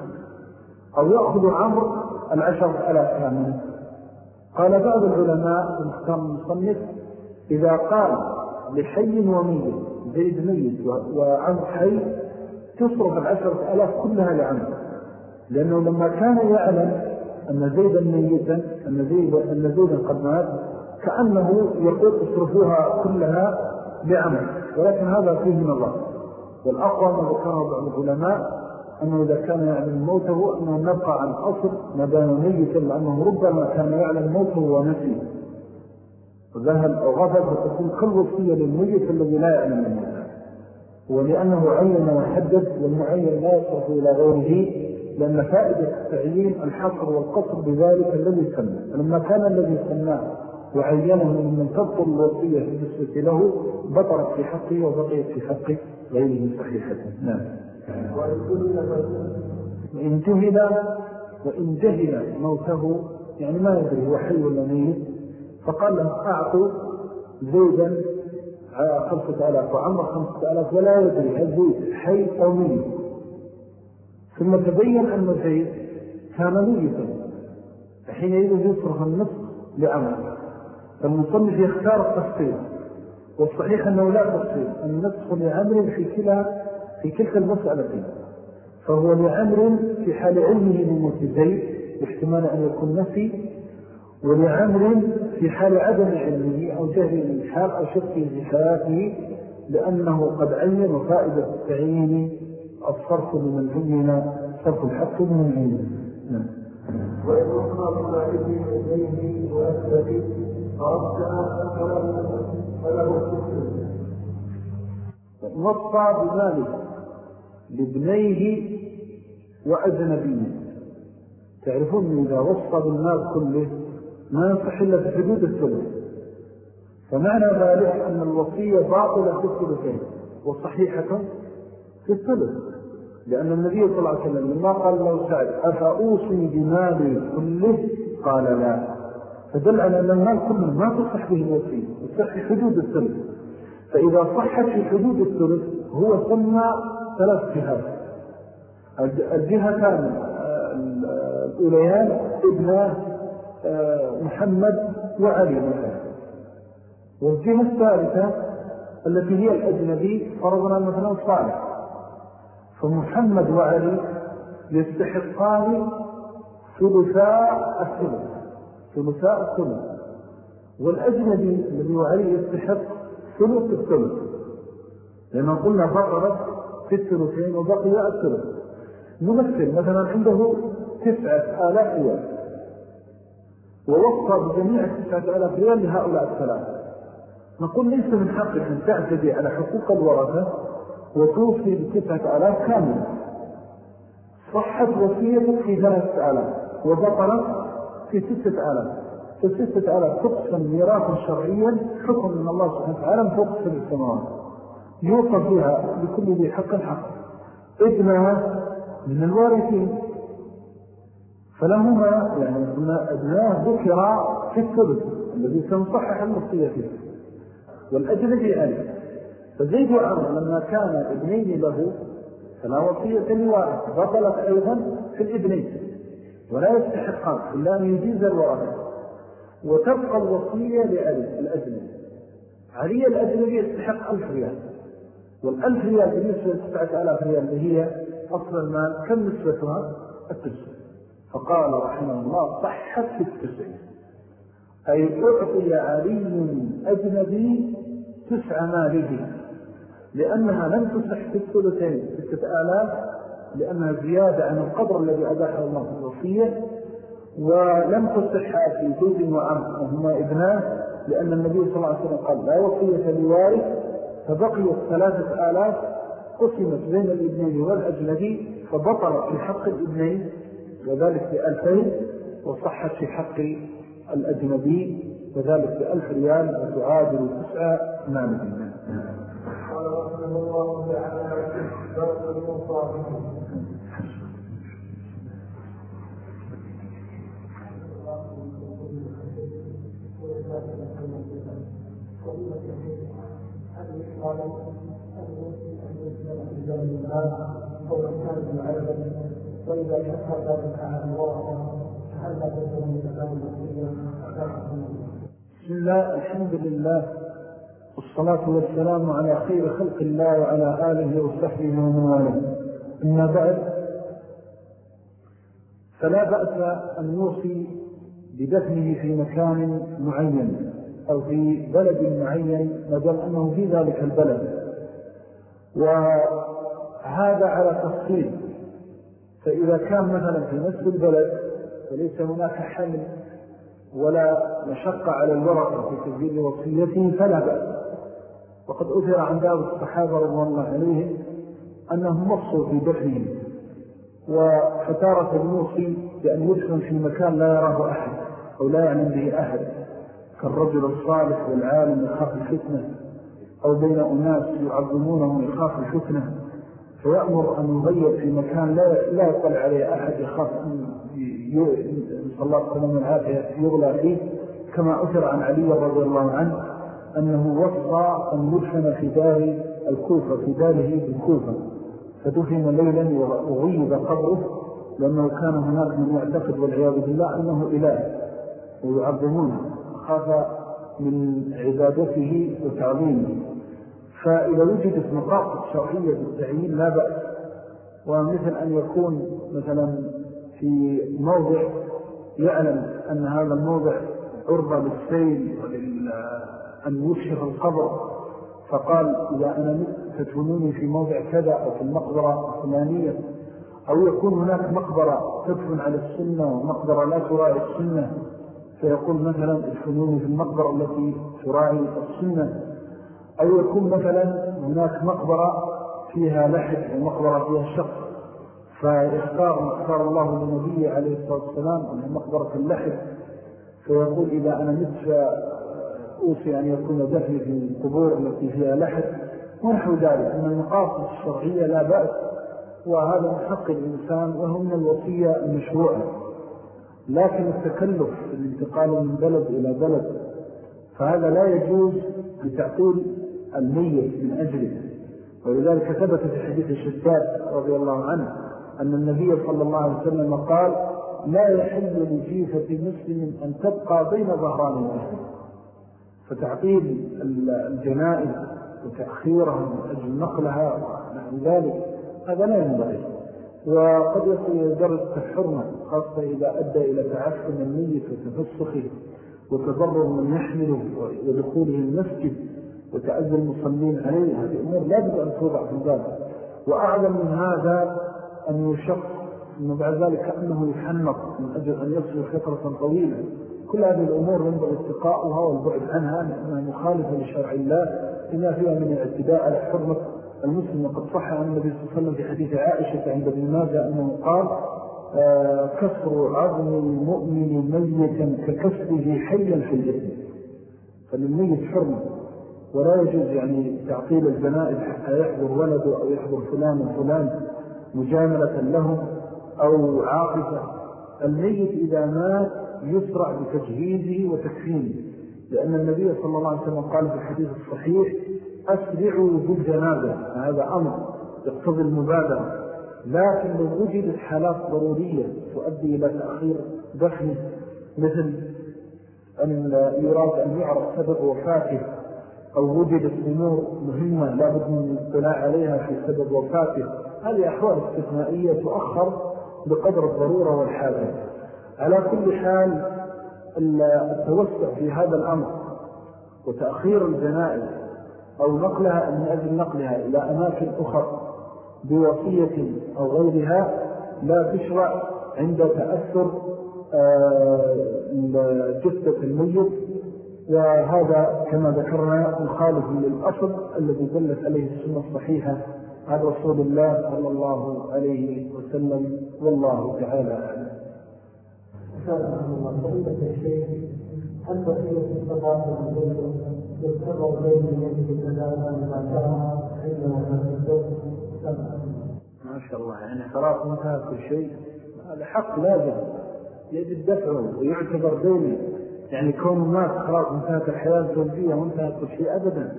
أو يأخذ عمر العشر ألاف كاملة قال بعض العلماء المختار المصنف إذا قال لحي وميت زيد ميت وعمر حي تصرف العشرة ألاف كلها لعمر لأنه لما كان يعلم أن زيدا ميتا أن زيدا, أن زيدا قد مات كأنه يقول اصرفوها كلها بعمل ولكن هذا فيه نظر والأقوى ما ذكره بعض العلماء أنه إذا كان يعلم موته أنه نبقى عن أصل ما ميتا لأنه ربما كان يعلم موته ونسي وذهب أو غفل فتكون كالوصية للميت الذي لا يعلم الموت ولأنه عين وحدد والمعين لا يصرف إلى غيره لأن فائدة التعيين الحصر والقصر بذلك الذي سمى فلما كان الذي سماه وعينه من تبطل الوصية بالنسبة له بطرت في حقه وبقيت في حق غيره صحيحة. نعم. وإن وإن جهل موته يعني ما يدري هو حي ولا ميت. فقال لهم أعطوا زيدا خمسة آلاف وعمر خمسة آلاف ولا يدري هل زيد حي أو ميت. ثم تبين أن زيد كان ميتا. فحينئذ يصرف النصف لعمر فالمصنف يختار التفصيل. والصحيح أنه لا تفصيل النصف لعمر في كلا في كلتا المسألتين فهو لعمر في حال علمه بموت زيد واحتمال أن يكون نفي ولعمر في حال عدم علمه أو جهل الحال أو شكه حياته لأنه قد عين وفائدة التعيين الصرف لمن عين صرف الحق من عين نعم. ويتوقع بمعيده إليه وأسبب فربنا فله وصى بذلك لابنيه وأجنبيه. تعرفون إذا وصى بالمال كله ما يصح إلا في حدود الثلث فمعنى ذلك أن الوصية باطلة في الثلثين وصحيحة في الثلث. لأن النبي صلى الله عليه وسلم لما قال له سعد أفأوصي بمالي كله؟ قال لا. فدل على أن المال كله ما تصح به الوصية تصح في حدود الثلث. فإذا صحت في حدود الثلث هو سمى ثلاث جهات. الجهتان الأوليان ابن محمد وعلي مثلا والجهة الثالثة التي هي الأجنبي فرضنا مثلا صالح. فمحمد وعلي يستحقان ثلثاء الثلث ثلثاء الثلث. والأجنبي الذي وعلي يستحق ثلث الثلث. لأنه قلنا فقرت في الثلثين وبقي الثلث. نمثل مثلا عنده تسعة آلاف ريال ووصى بجميع التسعة آلاف ريال لهؤلاء الثلاثة. نقول ليس من حقك أن تعتدي على حقوق الورثة وتوفي بتسعة آلاف كاملة. صحت وصيتك في ثلاثة آلاف وبطلت في ستة آلاف. فستة آلاف تقسم ميراثا شرعيا حكم من الله سبحانه وتعالى فوق سبع السماوات يوصى لكل ذي حق حق ابنها من الوارثين. فلهما يعني ابناه ذكر في الثلث الذي سنصحح الوصية فيه. والأجنبي ألف فزيد وعمر لما كان ابنين له فلا وصية لوارث بطلت أيضا في الابنين. ولا يستحقان إلا أن يجيز الورثة. وتبقى الوصية لعلي الأجنبي علي الأجنبي يستحق ألف ريال؟ والألف ريال بالنسبة لتسعة آلاف ريال اللي هي أصل المال كم نسبتها؟ التسعة. فقال رحمه الله صحت في التسعين. أي أعطي علي أجنبي تسع ماله لأنها لم تسح في الثلثين ستة آلاف لأنها زيادة عن القدر الذي أباحه الله في الوصية ولم تصح في زوج وأم وهما إبنان لأن النبي صلى الله عليه وسلم قال لا وصية لوارث. فبقيت ثلاثة آلاف قسمت بين الإبنين والأجنبي فبطلت في حق الإبنين وذلك بألفين وصحت في حق الأجنبي وذلك بألف ريال وتعادل تسعة الإيمان قال رحمه الله تعالى باب المصابين أو كان العالم وإذا الله بسم الله الحمد لله والصلاة والسلام على خير خلق الله وعلى آله وصحبه ومن والاه. أما بعد فلا بأس أن يوصي بدفنه في مكان معين أو في بلد معين مدام أنه في ذلك البلد. وهذا على تفصيل. فإذا كان مثلا في نفس البلد وليس هناك حمل ولا مشقة على الورقة في تسجيل وصيته فلا بأس. وقد أثر عن داود الصحابة رضو الله عليهم أنهم نصوا في دفنهم وفتارة الموصي بأن يدفن في مكان لا يراه أحد أو لا يعلم به أحد كالرجل الصالح والعالم يخاف الفتنة أو بين أناس يعظمونه يخاف الفتنة. فيأمر أن يغير في مكان لا, لا يطلع عليه أحد يخاف أن صلى الله عليه وسلم يغلى فيه. كما أثر عن علي رضي الله عنه أنه وصى أن يدفن في دار الكوفة في داره بالكوفة. فدفن ليلا وغيب قبره لأنه كان هناك من يعتقد والعياذ بالله أنه إله ويعظمونه. خاف من عبادته وتعظيمه. فإذا وجدت مقاصد شرعية بالتعيين لا بأس. ومثل أن يكون مثلا في موضع يعلم أن هذا الموضع عرضة للسيل أن يشهر القبر فقال إذا أنا تدفنوني في موضع كذا أو في المقبرة الفلانية أو يكون هناك مقبرة تدفن على السنة ومقبرة لا تراعي السنة فيقول مثلا ادفنوني في المقبرة التي تراعي السنة. أو يكون مثلا هناك مقبرة فيها لحد ومقبرة فيها شق فيختار ما اختار الله لنبيه عليه الصلاة والسلام أن مقبرة اللحد فيقول إذا أنا مت أوصي أن يكون دفن في القبور التي فيها لحد ونحو ذلك أن المقاصد الشرعية لا بأس وهذا من حق الإنسان وهو من الوصية المشروعة. لكن التكلف في الانتقال من بلد إلى بلد فهذا لا يجوز بتعطيل الميت من أجله. ولذلك ثبت في حديث الشداد رضي الله عنه أن النبي صلى الله عليه وسلم قال لا يحل لجيفة مسلم أن تبقى بين ظهران المسلم فتعطيل الجنائز وتأخيرها من أجل نقلها ونحو ذلك هذا لا ينبغي. وقد يصل إلى درجة الحرمة خاصة إذا أدى إلى تعفن الميت وتفسخه وتضرر من يحمله ودخوله المسجد وتأذى المصلين عليه هذه أمور لا بد أن توضع في الباب. وأعلم من هذا أن يشق أنه بعد ذلك أنه يحنط من أجل أن يصل فترة طويلة. كل هذه الأمور ينبغي اتقاؤها والبعد عنها لأنها مخالفة لشرع الله إلا فيها من الاعتداء على حرمة المسلم. وقد صح عن النبي صلى الله عليه وسلم في حديث عائشة عند ابن ماجه أنه قال آه، كسر عظم المؤمن ميتا ككسره حيا في الجسم. فللميت حرمة ولا يجوز يعني تعطيل الجنائز حتى يحضر ولده أو يحضر فلان وفلان مجاملة لهم أو عاقفة الميت إذا مات يسرع بتجهيزه وتكفينه لأن النبي صلى الله عليه وسلم قال في الحديث الصحيح أسرعوا بالجنازة. هذا أمر يقتضي المبادرة. لكن لو وجدت حالات ضرورية تؤدي إلى تأخير دفنه مثل أن يراد أن يعرف سبب وفاته أو وجدت أمور مهمة لا بد من الاطلاع عليها في سبب وفاته. هذه أحوال استثنائية تؤخر بقدر الضرورة والحاجة على كل حال التوسع في هذا الأمر وتأخير الجنائز أو نقلها من أجل نقلها إلى أماكن أخرى بوصية أو غيرها لا تشرع عند تأثر آه، جثة الميت وهذا كما ذكرنا مخالف للأصل الذي دلت عليه السنة الصحيحة عن رسول الله صلى الله عليه وسلم والله تعالى أعلم. يستمر بين يده ثلاثة ما ما شاء الله يعني خلاص انتهى كل شيء؟ هذا حق لازم يجب دفعه ويعتبر دينه. يعني كون الناس خلاص انتهت الحياة الزوجية وانتهت كل شيء أبدا.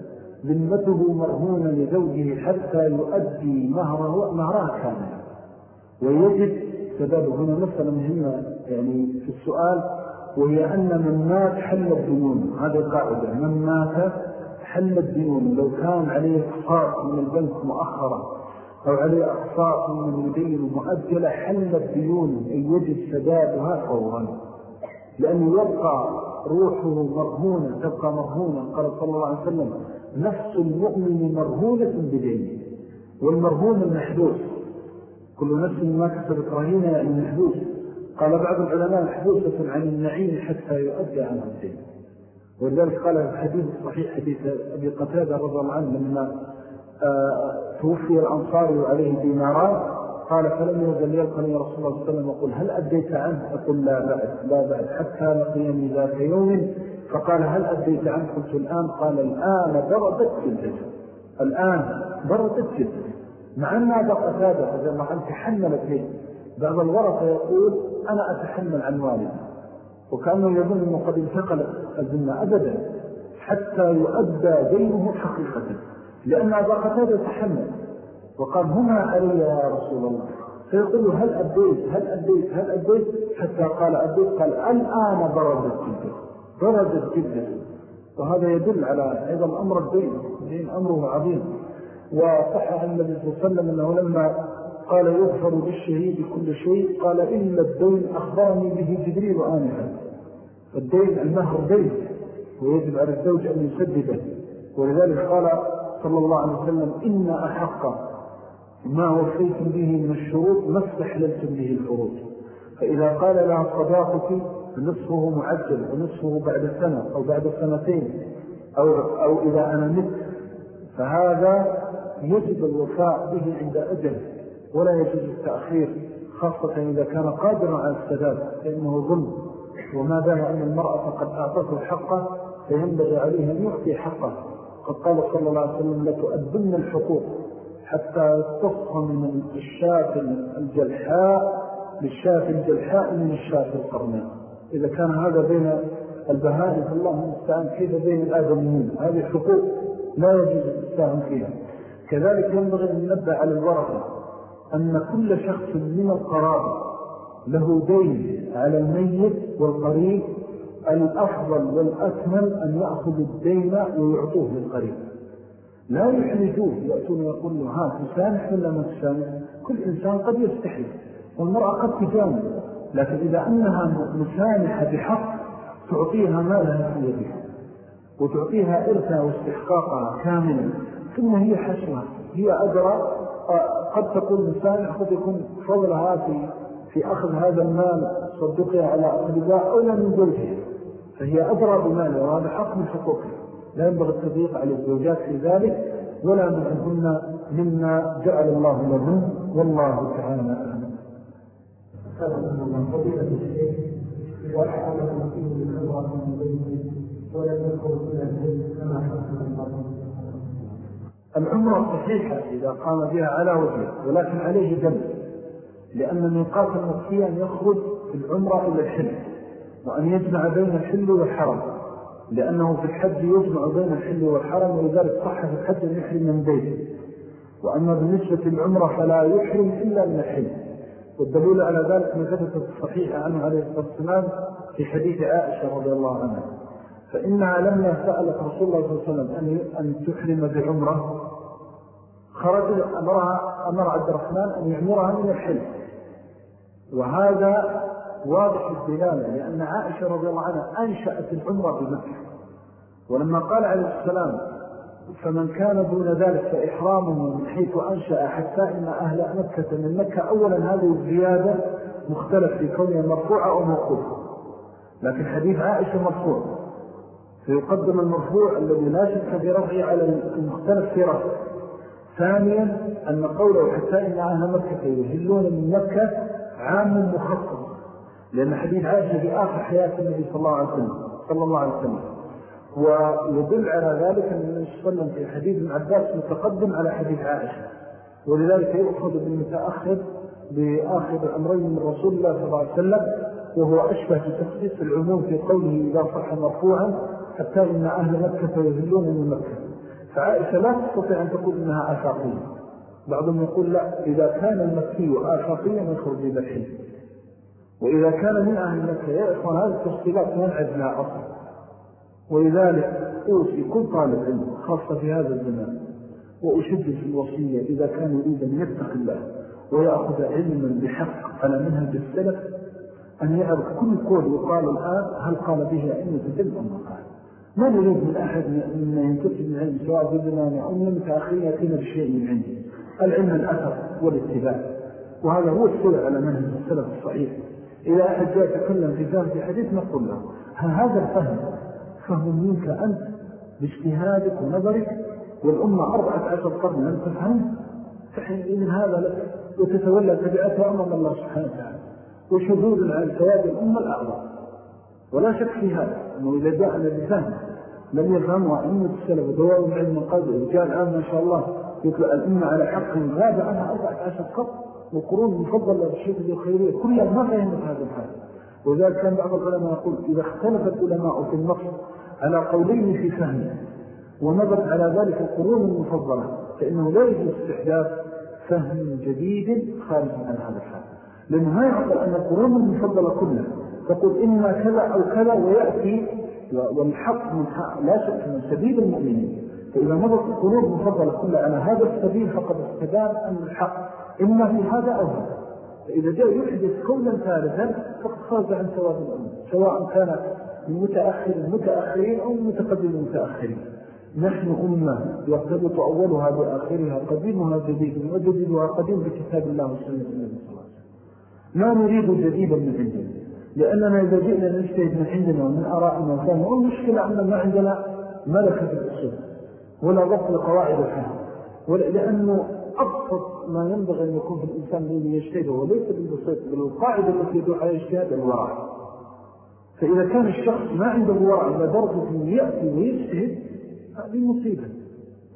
ذمته مرهونة لزوجه حتى يؤدي مهره مهرها كامل ويجب سبب هنا مسألة مهمة يعني في السؤال وهي أن من مات حل الديون هذه القاعدة من مات حل الديون لو كان عليه اقصاص من البنك مؤخرا أو عليه أقصاص من المدين مؤجلة حل الديون أن يجب سدادها فورا. لأنه يبقى روحه مرهونة تبقى مرهونة قال صلى الله عليه وسلم نفس المؤمن مرهونة بدين والمرهون المحدوث كل نفس ما كسبت رهينة يعني محدوث قال بعض العلماء محدوثة عن النعيم حتى يؤدي عنه الدين. ولذلك قال الحديث الصحيح حديث أبي قتادة الله عنه لما آه، توفي الأنصار وعليه دينارات قال فلم يزل يلقني رسول الله صلى الله عليه وسلم. يقول هل أديت عنه؟ أقول لا بعد لا بعد. حتى لقيني ذاك يوم. فقال هل أديت عنه؟ قلت الآن. قال الآن بردت جلدك الآن بردت جلدك مع أن هذا قتادة إذا ما أن تحملت لي بعض الورثة يقول أنا أتحمل عن والدي. وكأنه يظن أنه قد انتقل الذنة أبدا. حتى يؤدى دينه حقيقة. لأن أبا قتادة تحمل. وقال هما علي يا رسول الله. فيقول هل أبيت هل أبيت هل أبيت حتى قال أبيت قال الآن بردت جدا بردت جدا وهذا يدل على أيضا الأمر الدين. الدين أمره عظيم. وصح عن النبي صلى الله عليه وسلم أنه لما قال يغفر بالشهيد كل شيء قال إلا الدين أخبرني به جبريل آنها الدين المهر دين. ويجب على الزوج أن يسدده. ولذلك قال صلى الله عليه وسلم إن أحق ما وفيتم به من الشروط ما استحللتم به الفروض فإذا قال لها صداقك نصفه معجل ونصفه بعد سنة أو بعد سنتين أو, أو إذا أنا مت فهذا يجب الوفاء به عند أجل ولا يجب التأخير خاصة إذا كان قادرا على السداد فإنه ظلم. وما دام أن المرأة قد أعطته حقه فينبغي عليه أن يعطي حقه. قد قال صلى الله عليه وسلم لتؤدن الحقوق. حتى يستصف من الشاف الجلحاء للشاف الجلحاء من الشاف القرناء. إذا كان هذا بين البهائم فالله المستعان كيف بين الآدميين؟ هذه حقوق لا يجوز الإسلام فيها. كذلك ينبغي أن ننبع على الورقة أن كل شخص من القرابة له دين على الميت والقريب الأفضل والأكمل أن يأخذ الدين ويعطوه للقريب. لا يحرجوه يأتون ويقول له ها تسامح ولا ما تسامح كل إنسان قد يستحي والمرأة قد تجامل لكن إذا أنها مسامحة بحق تعطيها مالها في يدها وتعطيها إرثها واستحقاقها كاملا ثم هي حسنة هي أدرى قد تكون مسامح قد يكون فضلها في, في أخذ هذا المال صدقها على أقلباء أولا من زوجها فهي أدرى بمالها وهذا حق من حقوقها. لا ينبغي التضييق على الزوجات في ذلك ولا منهن مما جعل الله لهم والله تعالى أعلم. العمرة صحيحة إذا قام بها على وجهه ولكن عليه دم لأن ميقات المكية أن يخرج في العمرة إلى الحل وأن يجمع بين الحل والحرم. لأنه في الحج يجمع بين الحل والحرم ولذلك صح في الحج يحرم من بيته وأما بالنسبة للعمرة فلا يحرم إلا من الحل. والدليل على ذلك من ثبتت الصحيحة عنه عليه الصلاة والسلام في حديث عائشة رضي الله عنها. فإنها لما سألت رسول الله صلى الله عليه وسلم أن تحرم بعمرة خرج أمرها أمر عبد الرحمن أن يعمرها من الحل. وهذا واضح الدلالة لأن عائشة رضي الله عنها أنشأت العمرة بمكة. ولما قال عليه السلام فمن كان دون ذلك فإحرامه من حيث أنشأ حتى إن أهل مكة من مكة أولا هذه الزيادة مختلف في كونها مرفوعة أو موقوفة لكن حديث عائشة مرفوع. فيقدم المرفوع الذي لا شك في رفعه على المختلف في رفعه. ثانيا أن قوله حتى إن أهل مكة يهلون من مكة عام مخصص لأن حديث عائشة في آخر حياة النبي صلى الله عليه وسلم صلى الله عليه وسلم. ويدل على ذلك أن النبي صلى الله عليه وسلم في حديث ابن عباس متقدم على حديث عائشة. ولذلك يؤخذ بالمتأخر بآخر الأمرين من رسول الله صلى الله عليه وسلم وهو أشبه بتخصيص العموم في قوله إذا صح مرفوعا حتى إن أهل مكة يهلون من مكة. فعائشة لا تستطيع أن تقول إنها آفاقية. بعضهم يقول لا إذا كان المكي آفاقيا يخرج الحلم وإذا كان من أهل مكة يا إخوان هذه التفصيلات ينعد لها أصل. ولذلك أوصي كل طالب علم خاصة في هذا الزمان وأشد في الوصية إذا كان يريد أن يتق الله ويأخذ علما بحق على منهج السلف أن يعرف كل قول يقال الآن هل قال به أئمة العلم أم قال ما نريد من أحد مما ينتسب من علم سواء بذنان أو من متأخرين يأتينا بشيء من عنده؟ العلم الأثر والاتباع. وهذا هو السلع على منهج السلف الصحيح. إذا أحد جاء يتكلم في فهم في حديث نقول له هذا الفهم؟ فهم منك أنت باجتهادك ونظرك والأمة أربعة عشر قرن لم تفهم؟ فحين هذا لك وتتولى تبعتها أمام الله سبحانه وتعالى وشذوذ عن ثواب الأمة الأعظم. ولا شك في هذا أنه إذا جاء الإنسان لم يفهمها أمة السلف ودواب العلم القدر وجاء الآن ما شاء الله يطلع الأمة على حق غاب عنها أربعة عشر قرن. والقرون المفضلة بالشكل الخيرية. كلها ما فهمت هذا الحال وذلك كان بعض العلماء يقول إذا اختلف العلماء في النص على قولين في فهمه ونظرت على ذلك القرون المفضلة فإنه لا يجب استحداث فهم جديد خارج عن هذا الحال لأنه ما يعقل أن القرون المفضلة كلها تقول إما كذا أو كذا ويأتي والحق من لا شك من سبيل المؤمنين فإذا مضت القرون المفضلة كلها على هذا السبيل فقد استدام أن الحق؟ إما في هذا أو هذا. فإذا جاء يحدث كونا ثالثا فقد خرج عن ثواب الأمة سواء كان من متأخر المتأخرين أو متقدم المتأخرين نحن أمة يرتبط أولها بآخرها قديمها جديد وجديدها قديم بكتاب الله وسنة النبي صلى الله عليه وسلم. ما نريد جديدا من عندنا لأننا إذا جئنا نجتهد من عندنا ومن أراءنا وفهم والمشكلة أن ما عندنا ملكة الأصول. ولا ضبط لقواعد الفهم لأنه أبسط ما ينبغي أن يكون في الإنسان الذي يجتهد وليس بالبسيط بل القاعدة التي على اجتهاد الورع فإذا كان الشخص ما عنده الورع إلى درجة يأتي ويجتهد هذه مصيبة.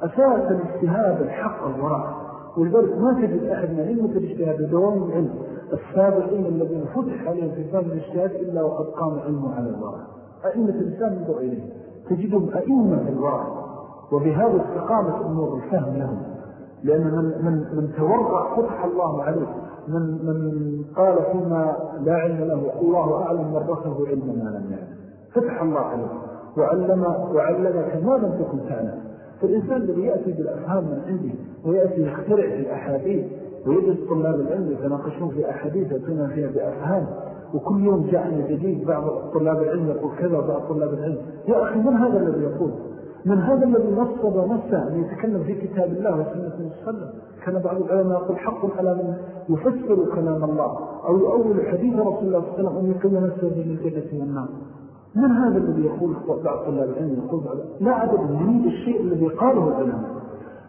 أساس الاجتهاد الحق الورع ولذلك ما تجد أحد من علمة الاجتهاد بدوام العلم السابقين الذين فتح عليهم في فهم الاجتهاد إلا وقد قام علمه على الورع أئمة الإسلام ينظر إليه. تجدهم أئمة الورع وبهذا استقامة أمور الفهم لهم. لأن من, من, من تورع فتح الله عليه من, من قال فيما لا علم له الله أعلم من رسله علم ما لم يعلم. فتح الله عليه. وعلم وعلمك ما لم تكن تعلم. فالإنسان الذي يأتي بالأفهام من عنده ويأتي يخترع في الأحاديث ويجد طلاب العلم يتناقشون في أحاديث يأتون فيها بأفهام. وكل يوم جاءنا جديد بعض طلاب العلم يقول كذا وبعض طلاب العلم يا أخي من هذا الذي يقول؟ من هذا الذي نصب نفسه أن يتكلم في كتاب الله وسنة وسلم. كان بعض العلماء يقول حق على من يفسر كلام الله أو يؤول حديث رسول الله صلى الله عليه وسلم أن يقل نفسه من الجنة والنار من هذا الذي يقول بعض طلاب العلم؟ يقول لا عدد نريد الشيء الذي قاله العلماء.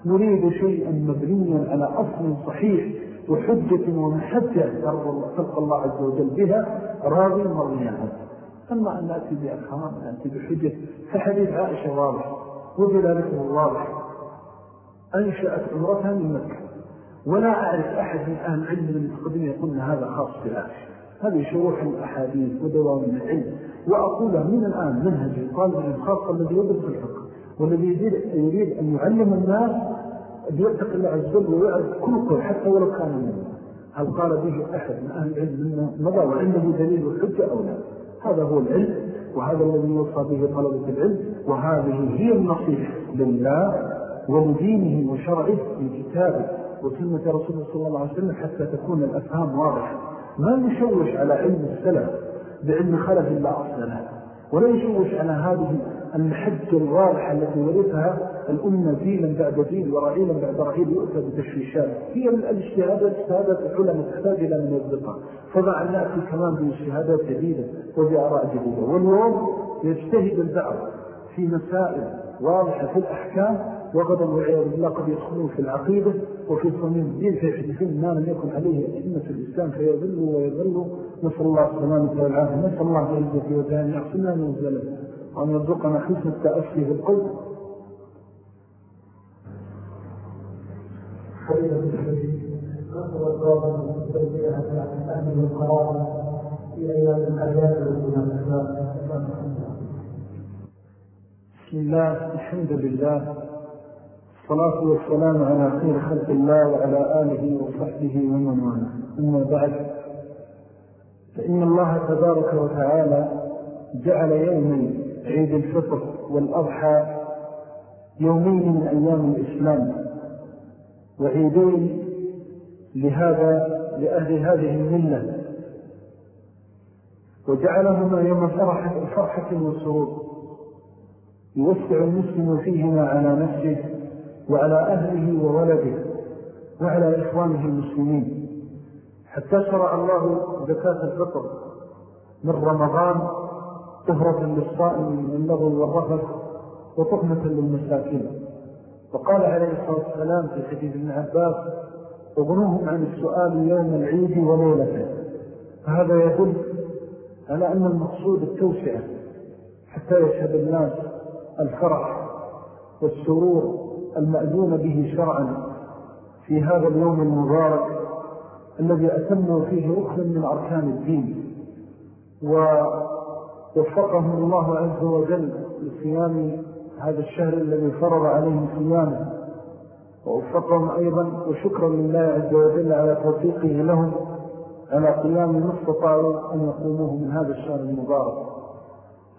نريد شيئا مبنيا على أصل صحيح وحجة ومحجة تلقى الله عز وجل بها راضي مرضيا أما أن نأتي بأفهام نأتي بحجة فحديث عائشة واضح وذلك واضح أنشأت عمرتها من مكة ولا أعرف أحد من أهل العلم المتقدمين يقول هذا خاص بعائشة. هذه شروح الأحاديث ودوام العلم وأقولها من الآن منهج طالب الخاصة الذي يدرس الفقه والذي يريد أن يعلم الناس بيتق الله عز وجل ويعرف كل قول حتى ولو كان منه. هل قال به أحد من أهل العلم مضى وعنده دليل وحجة أو لا؟ هذا هو العلم وهذا الذي يوصى به طلبة العلم وهذه هي النصيحة لله ولدينه وشرعه في كتابه وسنة رسول الله صلى الله عليه وسلم حتى تكون الأفهام واضحة. ما يشوش على علم السلف بعلم خلف الله أصلا ولا يشوش على هذه المحجة الواضحة التي ورثها الأمة جيلا بعد جيل ورعيلا بعد رعيل يؤتى بتشويشات هي الاجتهادات اجتهادات العلماء تحتاج إلى من يصدقها فضع أن نأتي كمان باجتهادات جديدة وبآراء جديدة. واليوم يجتهد البعض في مسائل واضحة في الأحكام وغدا والعياذ بالله قد يدخلون في العقيدة وفي صميم الدين فيحدثون ما لم يكن عليه أئمة الإسلام فيذلوا ويذلوا نسأل الله السلامة والعافية. نسأل الله بعزة وجهان يعصنا من الزلم وأن يرزقنا حسن التأسي بالقلب الضابط عن أهل القرار. أيام والمناسبات بسم الله الحمد لله. الصلاة والسلام على خير خلق الله وعلى آله وصحبه ومن وأنا أما بعد فإن الله تبارك وتعالى جعل يومي عيد الفطر والأضحى يومين من أيام الإسلام. وعيدين لهذا لأهل هذه الملة. وجعلهما يوم فرحة, فرحة وسرور. يوسع المسلم فيهما على نفسه وعلى أهله وولده وعلى إخوانه المسلمين. حتى شرع الله زكاة الفطر من رمضان طهرة للصائم من اللغو والرفض وطهمة للمساكين. وقال عليه الصلاة والسلام في حديث ابن عباس اغنوهم عن السؤال يوم العيد وليلته. فهذا يدل على أن المقصود التوسعة حتى يشهد الناس الفرح والسرور المأذون به شرعا في هذا اليوم المبارك الذي أتموا فيه ركنا من أركان الدين. ووفقهم الله عز وجل لصيام هذا الشهر الذي فرض عليهم صيامه. ووفقهم أيضا وشكرا لله عز وجل على توفيقه لهم على قيام ما استطاعوا أن يقوموه من هذا الشهر المبارك.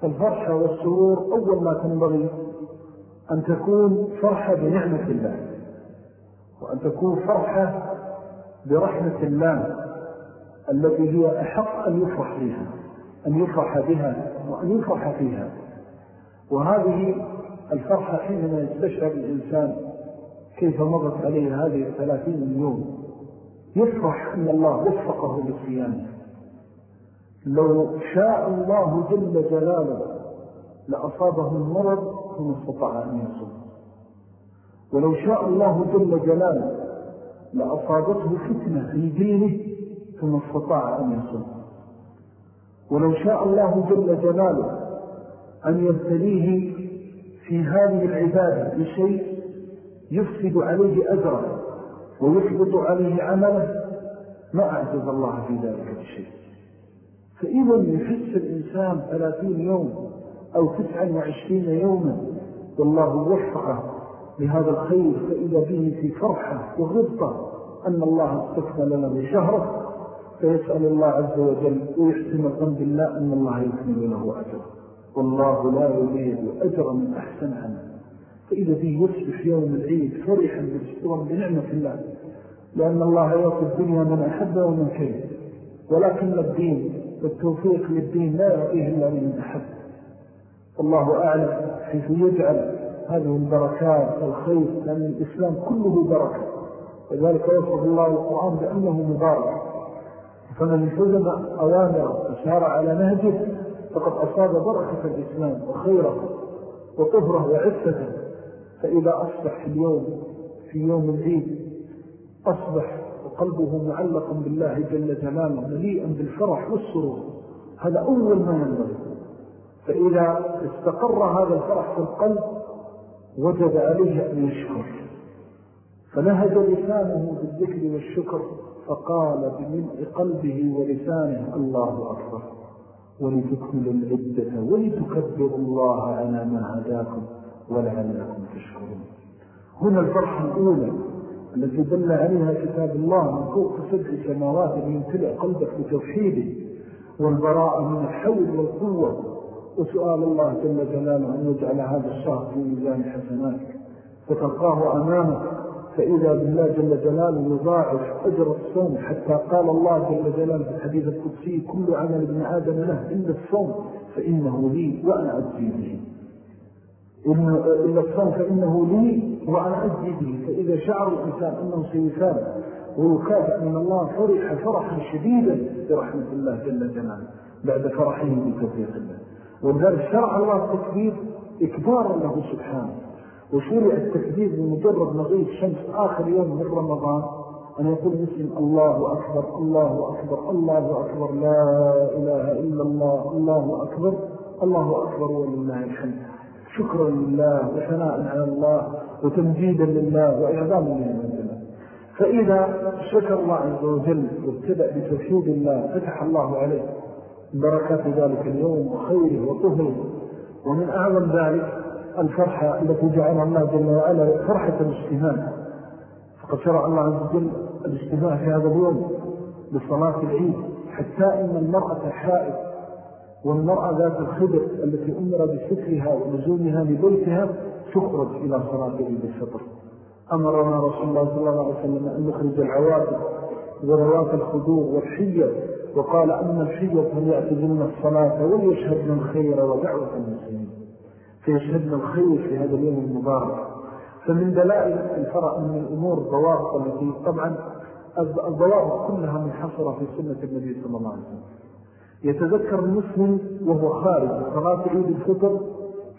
فالفرحة والسرور أول ما تنبغي أن تكون فرحة بنعمة الله وأن تكون فرحة برحمة الله التي هي أحق أن يفرح بها. أن يفرح بها وأن يفرح فيها. وهذه الفرحة حينما يستشعر الإنسان كيف مضت عليه هذه الثلاثين يوم يفرح أن الله وفقه للصيام. لو شاء الله جل جلاله لأصابه المرض ثم استطاع أن يصوم. ولو شاء الله جل جلاله لأصابته فتنة في دينه ثم استطاع أن يصوم. ولو شاء الله جل جلاله أن يبتليه في هذه العبادة بشيء يفسد عليه أجره ويحبط عليه عمله ما أعجز الله في ذلك بشيء. فإذا يحس الإنسان ثلاثين يوم أو تسعا وعشرين يوما والله وفقه لهذا الخير فإذا به في فرحة وغبطة أن الله استكمل له شهره فيسأل الله عز وجل ويحسن الظن بالله أن الله يكمل له أجر والله لا يريد أجر من أحسن عمل فإذا به يصبح يوم العيد فرحا مسترا بنعمة الله. لأن الله يعطي الدنيا من أحب ومن كيد ولكن الدين والتوفيق للدين لا يعطيه إلا من أحب الله أعلم حيث يجعل هذه البركات والخير لأن الإسلام كله بركة. وذلك يصف الله القرآن بأنه مبارك. فمن التزم أوامره وسار على نهجه فقد أصاب بركة الإسلام وخيره وطهره وعفته. فإذا أصبح اليوم في يوم العيد أصبح وقلبه معلقا بالله جل جلاله مليئا بالفرح والسرور. هذا أول ما ينبغي. فإذا استقر هذا الفرح في القلب وجد عليه أن يشكر. فنهج لسانه بالذكر والشكر فقال بملء قلبه ولسانه الله أكبر ولتكملوا العدة ولتكبروا الله على ما هداكم ولعلكم تشكرون. هنا الفرحة الأولى التي دل عليها كتاب الله من فوق سبع سماوات يمتلئ قلبك بتوحيده والبراءة من الحول والقوة. وسؤال الله جل جلاله أن يجعل هذا الشهر في ميزان حسناتك فتلقاه أمامك. فإذا بالله جل جلاله يضاعف أجر الصوم حتى قال الله جل جلاله في الحديث القدسي كل عمل ابن آدم له إلا الصوم فإنه لي وأنا أجزي به. إلا الصوم فإنه لي وأنا أجزي به. فإذا شعر الإنسان أنه سيثاب ويكافئ من الله فرح فرحا شديدا برحمة الله جل جلاله بعد فرحه بتوفيق الله. ولذلك شرع الله التكبير إكبارا له سبحانه. وشرع التكبير بمجرد مغيب شمس آخر يوم من رمضان أن يقول مسلم الله أكبر الله أكبر الله أكبر لا إله إلا الله الله أكبر الله أكبر ولله الحمد. شكرا لله وثناء على الله وتمجيدا لله وإعظاما لله. فإذا شكر الله عز وجل وابتدأ بتوحيد الله فتح الله عليه بركات ذلك اليوم وخيره وطهره. ومن أعظم ذلك الفرحة التي جعلها الله جل وعلا فرحة الاجتماع فقد شرع الله عز وجل الاجتماع في هذا اليوم لصلاة العيد حتى إن المرأة حائد والمرأة ذات الخبر التي أمر بسترها ولزومها لبيتها تخرج إلى صلاة عيد الفطر. أمرنا رسول الله صلى الله عليه وسلم أن نخرج العواتب وروات الخدور والحية وقال أما الحية فليأتذن الصلاة وليشهدن الخير ودعوة المسلمين. فيشهدن الخير في هذا اليوم المبارك. فمن دلائل الفرع من الأمور ضوابط التي طبعا الضوابط كلها منحصرة في سنة النبي صلى الله عليه وسلم. يتذكر المسلم وهو خارج صلاة عيد الفطر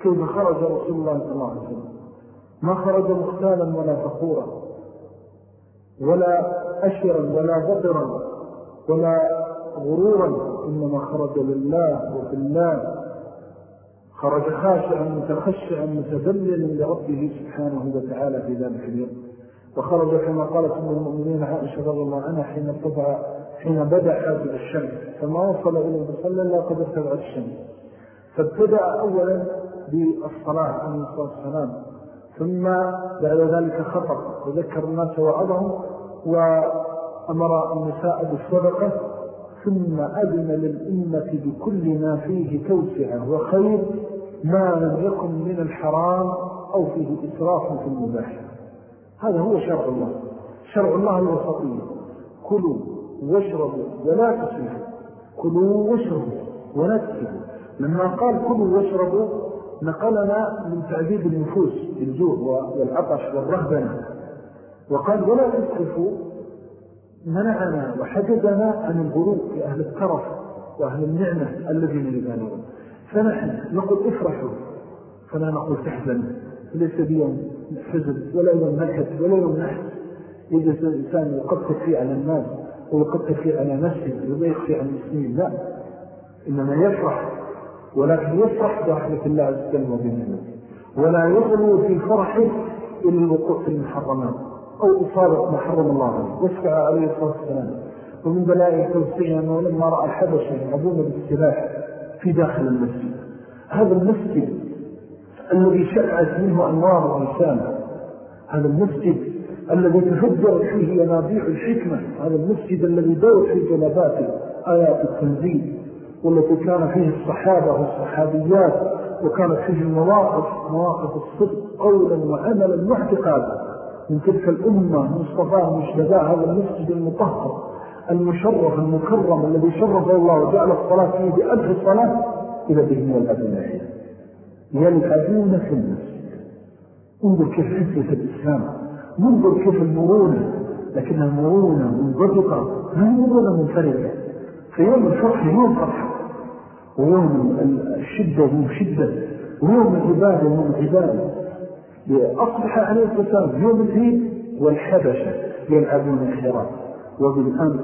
كيف خرج رسول الله صلى الله عليه وسلم. ما خرج مختالا ولا فخورا ولا أشرا ولا بطرا ولا غرورا إنما خرج لله وفي الله خرج خاشعا متخشعا متذللا لربه سبحانه وتعالى في ذلك اليوم. وخرج كما قالت من المؤمنين عائشة رضي الله عنها حين ارتفع حين بدأ حاجب الشمس. فما وصل إلى المصلى إلا قد ارتفع الشمس. فابتدأ أولا بالصلاة عليه الصلاة والسلام. ثم بعد ذلك خطر وذكر الناس وعظهم وأمر النساء بالصدقة. ثم أذن للأمة بكل ما فيه توسعة وخير ما يكن من الحرام أو فيه إسراف في المباح هذا هو شرع الله. شرع الله الوسطية. كلوا واشربوا ولا تسرفوا كلوا واشربوا ولا تسرفوا لما قال كلوا واشربوا نقلنا من تعذيب النفوس بالجوع والعطش والرهبنة. وقال ولا تسرفوا. منعنا وحجزنا عن الغروب في أهل الترف وأهل النعمة الذين يبالغون فنحن نقول افرحوا فلا نقول تحزن ليس بيوم حزن ولا يوم نكت ولا يوم نحس. يجلس الإنسان يقفل فيه على الناس ويقفل فيه على نفسه ويضيق فيه على المسلمين لا. إنما يفرح ولكن يفرح برحمة الله عز وجل وبنعمته. ولا يغلو في فرحه إلا الوقوع في المحرمات أو إصابة ما حرم الله عليه. واسفع عليه الصلاة والسلام. ومن توسيع أنه لما رأى الحبشة يلعبون بالسلاح. في داخل المسجد. هذا المسجد الذي شعت منه أنوار الرسالة هذا المسجد الذي تفجر فيه ينابيع الحكمة. هذا المسجد الذي دور في جلباته آيات التنزيل. والتي كان فيه الصحابة والصحابيات وكانت فيه المواقف مواقف الصدق قولا وعملا واعتقادا. من تلك الأمة مصطفى مشتباه هذا المسجد المطهر. المشرف المكرم الذي شرفه الله وجعل الصلاة فيه بألف صلاة إلى بهم والأبناء يلعبون في المسجد. انظر كيف حسة الإسلام. انظر كيف المرونة. لكنها مرونة منضبطة. ما هي مرونة منفردة. في يوم الفرح يوم فرح. ويوم الشدة يوم شدة. ويوم العبادة يوم عبادة. أصبح عليه السلام يوم العيد والحبشة. يلعبون الحراء وبالأمس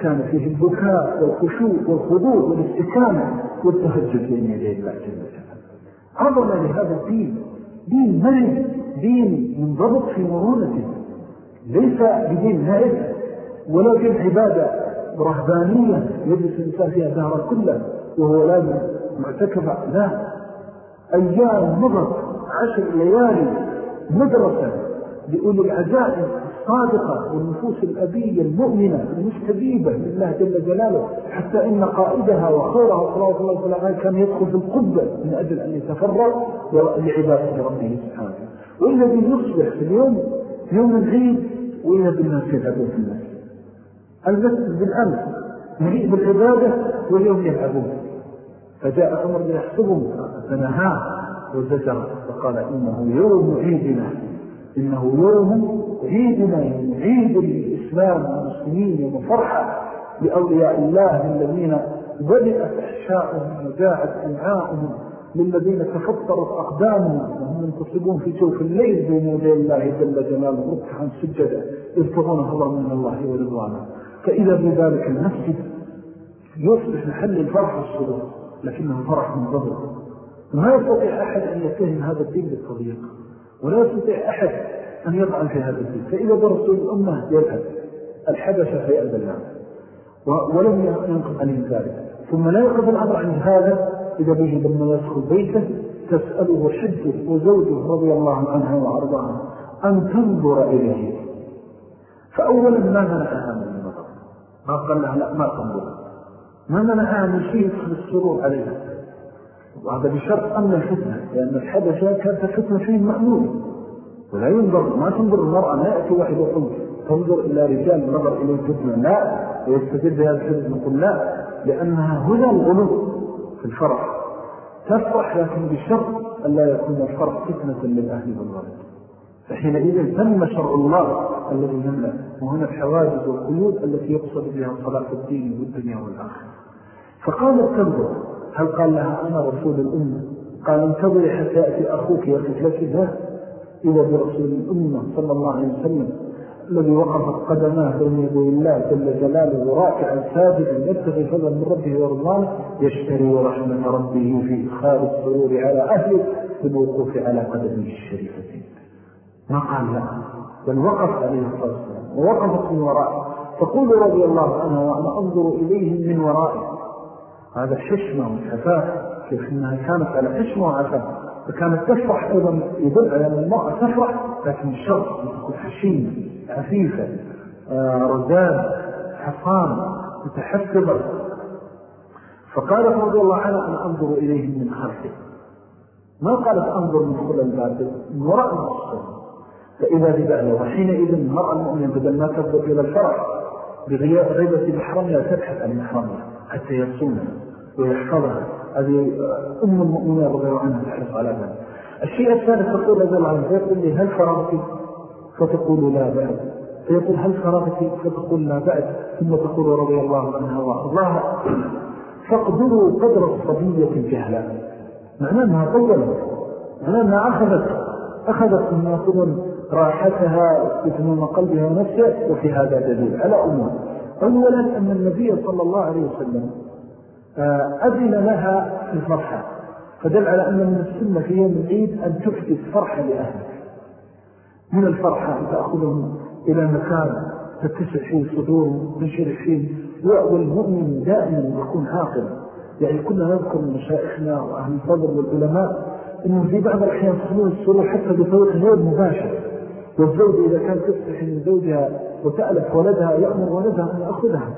كان فيه البكاء والخشوع والخضوع والاستكانة والتهجد بين يدي الله جل وعلا. لهذا الدين. دين مرن دين منضبط في مرونته ليس بدين نائب. ولا دين عبادة رهبانية يجلس الإنسان فيها دهرا كله وهو لازم معتكفة لا. أيام مضت عشر ليالي مدرسة لأولي العزائم الصادقة والنفوس الأبية المؤمنة المستجيبة لله جل جلاله حتى إن قائدها وخورها صلى الله عليه وسلم كان يدخل في القبة من أجل أن يتفرغ لعبادة ربه سبحانه والذي يصبح في اليوم يوم العيد وإذا بالناس يلعبون في الناس المسجد بالأمس مليء بالعبادة واليوم يلعبون. فجاء عمر ليحسبهم فنهاه وزجر فقال إنه يوم عيدنا. إنه يوم عيدنا عيد الإسلام والمسلمين يوم فرحة لأولياء الله الذين بدأت أحشاؤهم وجاعت أمعاؤهم للذين تفطرت أقدامهم وهم ينتصبون في جوف الليل بين يدي الله جل جلاله ركعا سجدا يرتضون الله من الله ورضوانه فإذا بذلك المسجد يصبح محل الفرح والسرور لكنه فرح منضبط ما يستطيع أحد أن يتهم هذا الدين بالتضييق ولا يستطيع أحد أن يطعن في هذا الدين. فإذا برسول الأمة يذهب. الحبشة في أرض الله ولم ينقض عن ذلك ثم لا يقض الأمر عن هذا إذا به لما يدخل بيته تسأله حجه وزوجه رضي الله عنها وأرضاها أن تنظر إليه. فأولا ما منعها من النظر ما قال لها لا ما تنظر. ما منعها من شيء يدخل السرور عليها. وهذا بشرط أن الفتنة لأن الحدث كانت فتنة فيه مأمون ولا ينظر ما تنظر المرأة ما يأتي واحد يقول تنظر إلى رجال نظر إليه فتنة لا. ويستدل بهذا الحدث نقول لا لأنها هنا الغلو في الفرح. تفرح لكن بشرط أن لا يكون الفرح فتنة للأهل والغرب فحينئذ تم شرع الله الذي يملأ وهنا الحواجز والقيود التي يقصد بها صلاح الدين والدنيا والآخر فقالت تنظر هل قال لها أنا رسول الأمة؟ قال انتظري حتى يأتي أخوك ذا إذا برسول الأمة صلى الله عليه وسلم الذي وقفت قدماه بين يدي الله جل جلاله راكعا ساجدا يبتغي فضلا من ربه ورضوانه يشتري رحمة ربه في إدخال السرور على أهله بالوقوف على قدمه الشريفتين ما قال لا بل وقف عليه الصلاة والسلام ووقفت من ورائه. تقول رضي الله عنها وأنا أنظر إليهم من ورائه. هذا حشمة وحفاة كيف أنها كانت على حشمة وعفاة فكانت تفرح أيضا يدل على أن المرأة تفرح لكن الشرط تكون حشيمة عفيفة آه، رزان حصان متحفظة. فقالت رضي الله عنها أنا أنظر إليهم من خلفه ما قالت أنظر من خلال الباب؟ من وراء المصر فإذا ببعنا وحينئذ المرأة المؤمنة بدل ما تفضل إلى الفرح غيبة محرمها تبحث عن محرمها حتى يصونها ويحفظها. هذه أم المؤمنين رضي الله عنها تحرص على ذلك. الشيء الثالث تقول رضي الله عنها فيقول لي هل فرغت فتقول لا بعد. فيقول هل فرغت فتقول لا بعد. ثم تقول رضي الله عنها وأرضاها فاقدروا قدر الصبية الجهلاء معناه أنها طولت معناه أنها أخذت أخذت من يقولون راحتها وتنون قلبها ونفسه وفي هذا دليل على أمور. أولا أن النبي صلى الله عليه وسلم آه، أذن لها في الفرحة. فدل على أن من السنة في يوم العيد أن تحدث فرحة لأهلك. من الفرحة أن تأخذهم إلى مكان تتسع فيه صدورهم تنشرح فيه والمؤمن دائما يكون عاقل. يعني كنا نذكر مشايخنا وأهل الفضل والعلماء أنه في بعض الأحيان تخلون السرور حتى بطريق غير مباشر. والزوجة إذا كانت تفتح من زوجها وتألف ولدها يأمر ولدها أن يأخذها.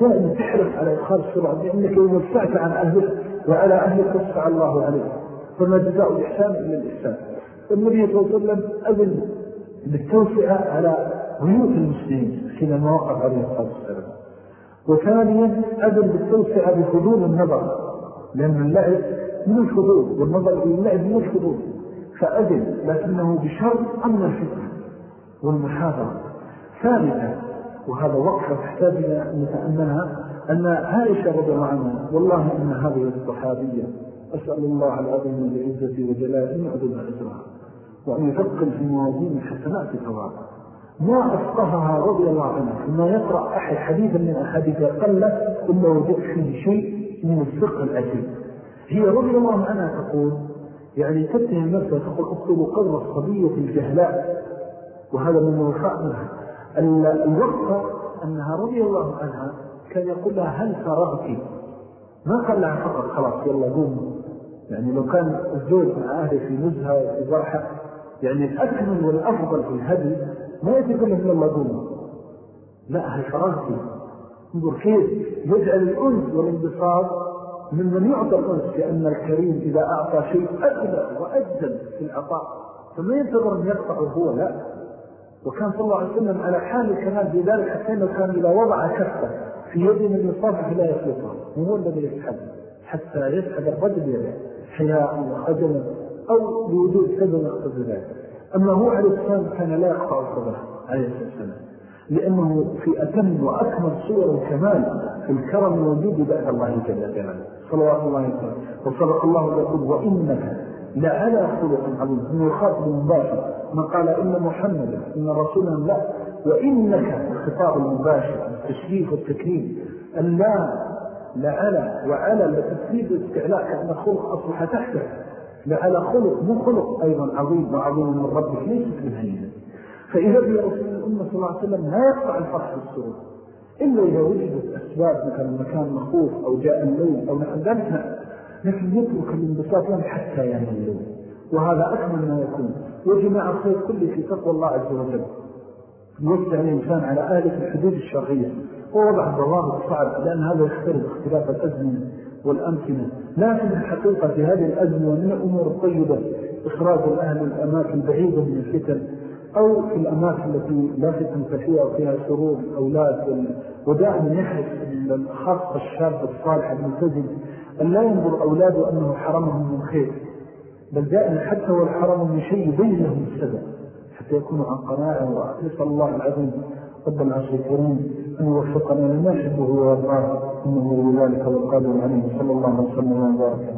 دائما تحرص على إدخال السرعة لأنك إذا ارتعت عن أهلك وعلى أهلك تصفع الله عليك. فما جزاء الإحسان إلا الإحسان. النبي صلى الله عليه وسلم أذن بالتوسعة على بيوت المسلمين حينما وقف عليه الصلاة والسلام. وثانيا أذن بالتوسعة بفضول النظر. لأن اللعب من الفضول والنظر إلى اللعب من الفضول فأذن لكنه بشرط أمن الفتنة والمحاضرة. ثالثا وهذا وقفة تحتاج أن نتأملها أن عائشة رضي الله عنها والله إن هذه الصحابية أسأل الله العظيم بعزة وجلال أن يعدد أجرها وأن يفقل في موازين الحسنات ثواب ما أفقهها رضي الله عنها فيما يقرأ أحد حديثا من أحاديث قل إلا وجدت فيه شيء من الفقه الأجل هي رضي الله عنها تقول يعني تتهم نفسها تقول اكتبوا قدر الصبية الجهلاء. وهذا من موفاء منها الوقت أنها رضي الله عنها كان يقول لها هل فرغت ما قال لها فقط خلاص يلا قوم. يعني لو كان الزوج مع أهله في نزهة وفي ضرحة يعني الأكمل والأفضل في الهدي ما يتقول لهم يلا قوم. لا هل فرغت انظر كيف يجعل الأنس والانبساط من من يعطى الأنس لأن الكريم إذا أعطى شيء أدنى وأجل في العطاء. فما ينتظر أن يقطعه هو لا. وكان صلى الله عليه وسلم على حال الكمال في ذلك حتى أنه كان إذا وضع كفة في يد من يصافح لا يخلطها وهو الذي يسحب؟ حتى يسحب الرجل يده حياء وخجلا أو لوجود سبب يقتضي ذلك. أما هو عليه السلام كان لا يقطع الصبر عليه السلام لأنه في أتم وأكمل صور الكمال في الكرم الوجود بعد الله جل جلاله. صلوات الله عليه وسلم. وصدق الله يقول وإنك لعلى خلق عظيم. من يخاطب مباشر من قال إن محمدا إن رسولا لا. وإنك الخطاب المباشر التشريف والتكريم. اللا لعلى وعلى لتسليب الاستعلاء كأن خلق أصبح تحته. لعلى خلق مو خلق أيضا عظيم وعظيم من ربك ليست من هينة فإذا برسول الأمة صلى الله عليه وسلم لا يقطع الفرح بالسرور إلا إذا وجدت أسباب مثلا مكان مخوف أو جاء الليل أو نحن ذلك لكن يترك الانبساط لهم حتى ينام وهذا أكمل ما يكون. وجماع الخير كله في تقوى الله عز وجل. يوسع الإنسان على آلة الحدود الشرعية. ووضع الضوابط صعب لأن هذا يختلف اختلاف الأزمنة والأمكنة. لكن الحقيقة في هذه الأزمة من الأمور الطيبة إخراج الأهل الأماكن بعيدة من الفتن أو في الأماكن التي لا فتن فيها وفيها سرور الأولاد ودائما يحرص خاصة الشاب الصالح الملتزم أن لا ينظر أولاده أنه حرمهم من خير. بل دائما حتى والحرم من شيء يبين لهم السبب حتى يكونوا عن قناعة ونسأل الله العظيم رب العرش الكريم أن يوفقنا لما يحبه ويرضاه إنه لذلك والقادر عليه. صلى الله عليه وسلم وبارك.